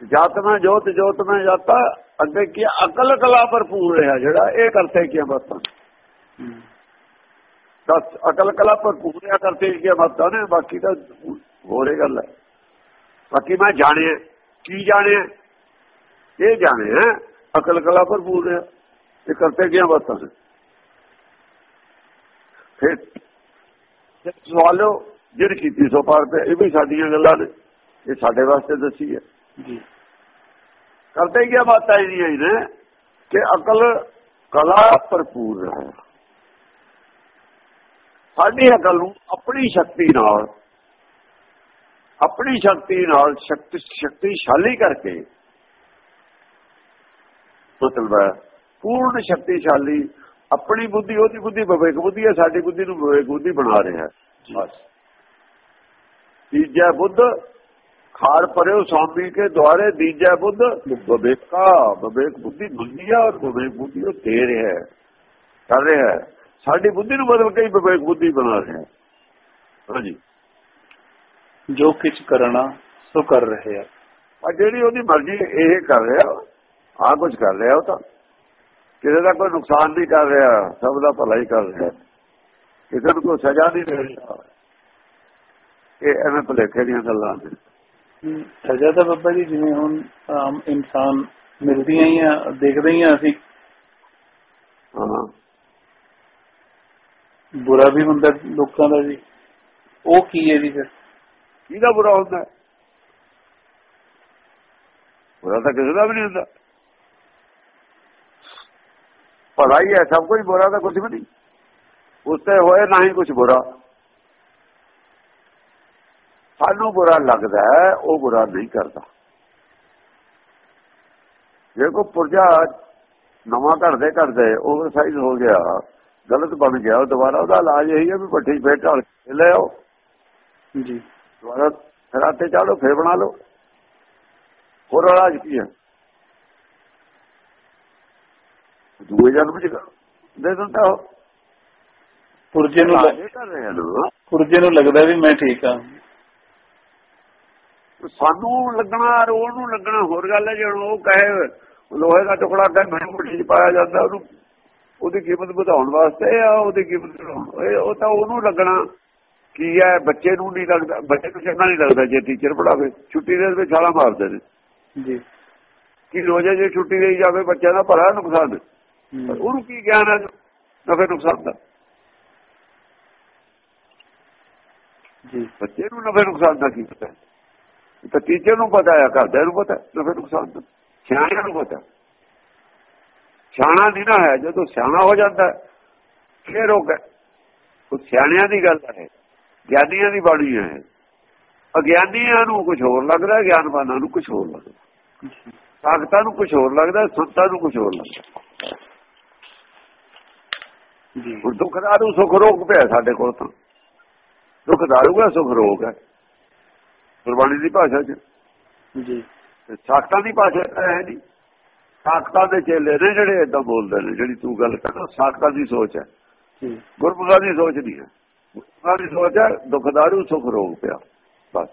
ਜਾਤ ਮੈਂ ਜੋਤ ਜੋਤ ਮੈਂ ਜਾਤਾ ਅੱਗੇ ਕੀ ਅਕਲ ਕਲਾ ਭਰਪੂਰ ਰਿਹਾ ਜਿਹੜਾ ਇਹ ਕਰਤੇ ਕੀ ਬਾਤਾਂ ਦਸ ਅਕਲ ਕਲਾ ਭਰਪੂਰ ਰਿਹਾ ਕਰਤੇ ਕੀ ਬਾਤਾਂ ਨੇ ਬਾਕੀ ਤਾਂ ਹੋਰੇ ਗੱਲ ਹੈ ਬਾਕੀ ਮੈਂ ਜਾਣਿਆ ਕੀ ਜਾਣਿਆ ਇਹ ਜਾਣਿਆ ਅਕਲ ਕਲਾ ਭਰਪੂਰ ਹੈ ਇਹ ਕਰਤੇ ਗਿਆ ਬਾਤਾਂ ਨੇ ਫਿਰ ਸਵਾਲੋ ਜਿਹੜੀ ਕੀਤੀ ਸੋ ਪਾਰ ਤੇ ਇਹ ਵੀ ਸਾਡੀਆਂ ਗੱਲਾਂ ਨੇ ਇਹ ਸਾਡੇ ਵਾਸਤੇ ਦੱਸੀ ਹੈ ਜੀ ਕਰਤੇ ਗਿਆ ਬਾਤਾਂ ਇਹਦੀਆਂ ਹੀ ਨੇ ਕਿ ਅਕਲ ਕਲਾ ਭਰਪੂਰ ਹੈ ਸਾਡੀ ਅਕਲ ਨੂੰ ਆਪਣੀ ਸ਼ਕਤੀ ਨਾਲ ਆਪਣੀ ਸ਼ਕਤੀ ਨਾਲ ਸ਼ਕਤੀ ਸ਼ਕਤੀਸ਼ਾਲੀ ਕਰਕੇ ਮਤਲਬ ਹੈ ਪੂਰਨ ਸ਼ਕਤੀਸ਼ਾਲੀ ਆਪਣੀ ਬੁੱਧੀ ਉਹਦੀ ਬੁੱਧੀ ਵਿਵੇਕ ਬੁੱਧੀ ਹੈ ਸਾਡੀ ਬੁੱਧੀ ਨੂੰ ਵਿਵੇਕ ਬੁੱਧੀ ਬਣਾ ਰਿਹਾ ਹੈ। ਬਸ। ਤੀਜਾ ਬੁੱਧ ਖਾਰ ਪਰਿਓ ਸਵਾਮੀ ਕੇ ਦੁਆਰੇ। ਤੀਜਾ ਬੁੱਧ ਵਿਵੇਕਾ ਵਿਵੇਕ ਬੁੱਧੀ ਹੈ ਔਰ ਵਿਵੇਕ ਬੁੱਧੀ ਉਹ ਦੇ ਰਿਹਾ ਹੈ। ਕਰ ਰਿਹਾ ਹੈ। ਸਾਡੀ ਬੁੱਧੀ ਨੂੰ ਬਦਲ ਕੇ ਵਿਵੇਕ ਬੁੱਧੀ ਬਣਾ ਰਿਹਾ ਹੈ। ਹਾਂਜੀ। ਜੋ ਕਿਛ ਕਰਨਾ ਸੋ ਕਰ ਰਹੇ ਆ। ਆ ਜਿਹੜੀ ਉਹਦੀ ਮਰਜ਼ੀ ਇਹ ਕਰ ਰਿਹਾ ਆ ਕੁਝ ਕਰ ਰਿਹਾ ਉਹ ਤਾਂ। ਕਿਸੇ ਦਾ ਕੋਈ ਨੁਕਸਾਨ ਨਹੀਂ ਕਰ ਰਿਹਾ ਸਭ ਦਾ ਭਲਾ ਹੀ ਕਰ ਰਿਹਾ। ਕਿਸੇ ਨੂੰ ਕੋਈ ਸਜ਼ਾ ਨਹੀਂ ਦੇ ਰਿਹਾ। ਇਹ ਐਵੇਂ ਭੁਲੇਖੇ ਦੀਆਂ ਗੱਲਾਂ ਨੇ। ਸਜ਼ਾ ਤਾਂ ਬੱਬਾ ਜੀ ਜਿਵੇਂ ਹੁਣ ਆਮ ਇਨਸਾਨ ਮਿਲਦੀਆਂ ਹੀ ਆ ਦੇਖਦੇ ਹੀ ਆ ਅਸੀਂ। ਹਾਂ। ਬੁਰਾ ਵੀ ਹੁੰਦਾ ਲੋਕਾਂ ਦਾ ਜੀ। ਉਹ ਕੀ ਹੈ ਜੀ ਫਿਰ? ਕਿਹਦਾ ਬੁਰਾ ਹੁੰਦਾ? ਬੁਰਾ ਤਾਂ ਕਿਸੇ ਦਾ ਵੀ ਨਹੀਂ ਹੁੰਦਾ। ਭਲਾ ਹੀ ਹੈ ਸਭ ਕੁਝ ਬੁਰਾ ਤਾਂ ਕੁਝ ਵੀ ਨਹੀਂ। ਉਸ ਤੇ ਹੋਏ ਨਾ ਹੀ ਕੁਝ ਬੁਰਾ। ਸਾਨੂੰ ਬੁਰਾ ਲੱਗਦਾ ਹੈ ਉਹ ਬੁਰਾ ਨਹੀਂ ਕਰਦਾ। ਜੇ ਕੋ ਪੁਰਜਾ ਨਵਾਂ ਘੜਦੇ ਘੜਦੇ ਓਵਰਸਾਈਜ਼ ਹੋ ਗਿਆ ਗਲਤ ਬਣ ਗਿਆ ਉਹ ਦੁਬਾਰਾ ਉਹਦਾ ਇਲਾਜ ਇਹੀ ਹੈ ਵੀ ਭੱਠੀ ਫੇਰ ਢਾਲ ਕੇ ਲੈ ਆਓ। ਜੀ। ਦੁਬਾਰਾ ਰਾਤੇ ਚਾੜੋ ਫੇਰ ਬਣਾ ਲਓ। ਹੋਰ ਇਲਾਜ ਕੀ ਹੈ? ਦੂਏ ਜਨਮ ਚ ਦੇ ਦਿੰਦਾ ਉਹ। ਪੁਰਜੇ ਨੂੰ ਪੁਰਜੇ ਨੂੰ ਲੱਗਦਾ ਵੀ ਮੈਂ ਠੀਕ ਆ। ਸਾਨੂੰ ਲੱਗਣਾ ਰੋਣ ਨੂੰ ਲੱਗਣਾ ਹੋਰ ਗੱਲ ਹੈ ਜਦੋਂ ਉਹ ਕਹੇ ਲੋਹੇ ਦਾ ਟੁਕੜਾ ਕਹੇ ਮੈਨੂੰ ਮੁੱਠੀ 'ਚ ਪਾਇਆ ਜਾਂਦਾ ਉਹਨੂੰ ਉਹਦੀ ਕੀਮਤ ਵਧਾਉਣ ਵਾਸਤੇ ਆ ਉਹਦੀ ਕੀਮਤ ਉਹ ਤਾਂ ਉਹਨੂੰ ਲੱਗਣਾ ਕੀ ਹੈ ਬੱਚੇ ਨੂੰ ਨਹੀਂ ਲੱਗਦਾ ਬੱਚੇ ਨੂੰ ਚੰਗਾ ਨਹੀਂ ਲੱਗਦਾ ਜੇ ਟੀਚਰ ਪੜਾਵੇ ਛੁੱਟੀ ਦੇ ਵਿੱਚ ਛਾਲਾ ਮਾਰਦੇ ਨੇ। ਜੀ। ਕਿ ਰੋਜ਼ੇ ਜੇ ਛੁੱਟੀ ਲਈ ਜਾਵੇ ਬੱਚਿਆਂ ਦਾ ਭਲਾ ਨੁਕਸਾਨ। ਹੈ। ਉਹਨੂੰ ਕੀ ਗਿਆਨ ਹੈ ਨਫੇ ਨੁਕਸਾਨ ਦਾ? ਜੀ। ਬੱਚੇ ਨੂੰ ਨਫੇ ਨੁਕਸਾਨ ਦਾ ਕੀ ਪਤਾ? ਤਾਂ ਟੀਚਰ ਨੂੰ ਪਤਾ ਹੈ ਘਰਦਿਆਂ ਨੂੰ ਪਤਾ ਨਫੇ ਨੁਕਸਾਨ ਦਾ। ਸਿਆਣਿਆਂ ਨੂੰ ਪਤਾ। ਸਿਆਣਾ ਨਹੀਂ ਨਾ ਹੈ ਜਦੋਂ ਸਿਆਣਾ ਹੋ ਜਾਂਦਾ ਫਿਰ ਉਹ ਉਹ ਸਿਆਣਿਆਂ ਦੀ ਗੱਲ ਹੈ ਗਿਆਨੀਆਂ ਦੀ ਬਾਣੀ ਹੈ। ਅਗਿਆਨੀਆਂ ਨੂੰ ਕੁਝ ਹੋਰ ਲੱਗਦਾ ਗਿਆਨਵਾਨਾਂ ਨੂੰ ਕੁਝ ਹੋਰ ਲੱਗਦਾ। ਤਾਕਤਾਂ ਨੂੰ ਕੁਝ ਹੋਰ ਲੱਗਦਾ ਸੰਤਾਂ ਨੂੰ ਕੁਝ ਹੋਰ ਲੱਗਦਾ। ਹੁਣ ਦੁੱਖ ਦਾਰੂ ਸੁਖ ਰੋਗ ਪਿਆ ਸਾਡੇ ਕੋਲ ਤਾਂ। ਦੁੱਖ ਦਾਰੂ ਹੈ ਸੁਖ ਰੋਗ ਹੈ? ਗੁਰਬਾਣੀ ਦੀ ਭਾਸ਼ਾ 'ਚ। ਜੀ। ਸਾਖਤਾਂ ਦੀ ਭਾਸ਼ਾ ਹੈ ਨਹੀਂ। ਸਾਖਤਾਂ ਦੇ ਚੇਲੇ ਨੇ ਜਿਹੜੇ ਇਦਾਂ ਬੋਲਦੇ ਨੇ ਜਿਹੜੀ ਤੂੰ ਗੱਲ ਕਰਦਾ ਸਾਖਤਾਂ ਦੀ ਸੋਚ ਹੈ। ਜੀ। ਗੁਰਮੁਖਾਂ ਦੀ ਸੋਚ ਨਹੀਂ ਹੈ। ਗੁਰਮੁਖਾਂ ਦੀ ਸੋਚ ਹੈ ਦੁੱਖ ਦਾਰੂ ਸੁਖ ਰੋਗ ਪਿਆ। ਬਸ।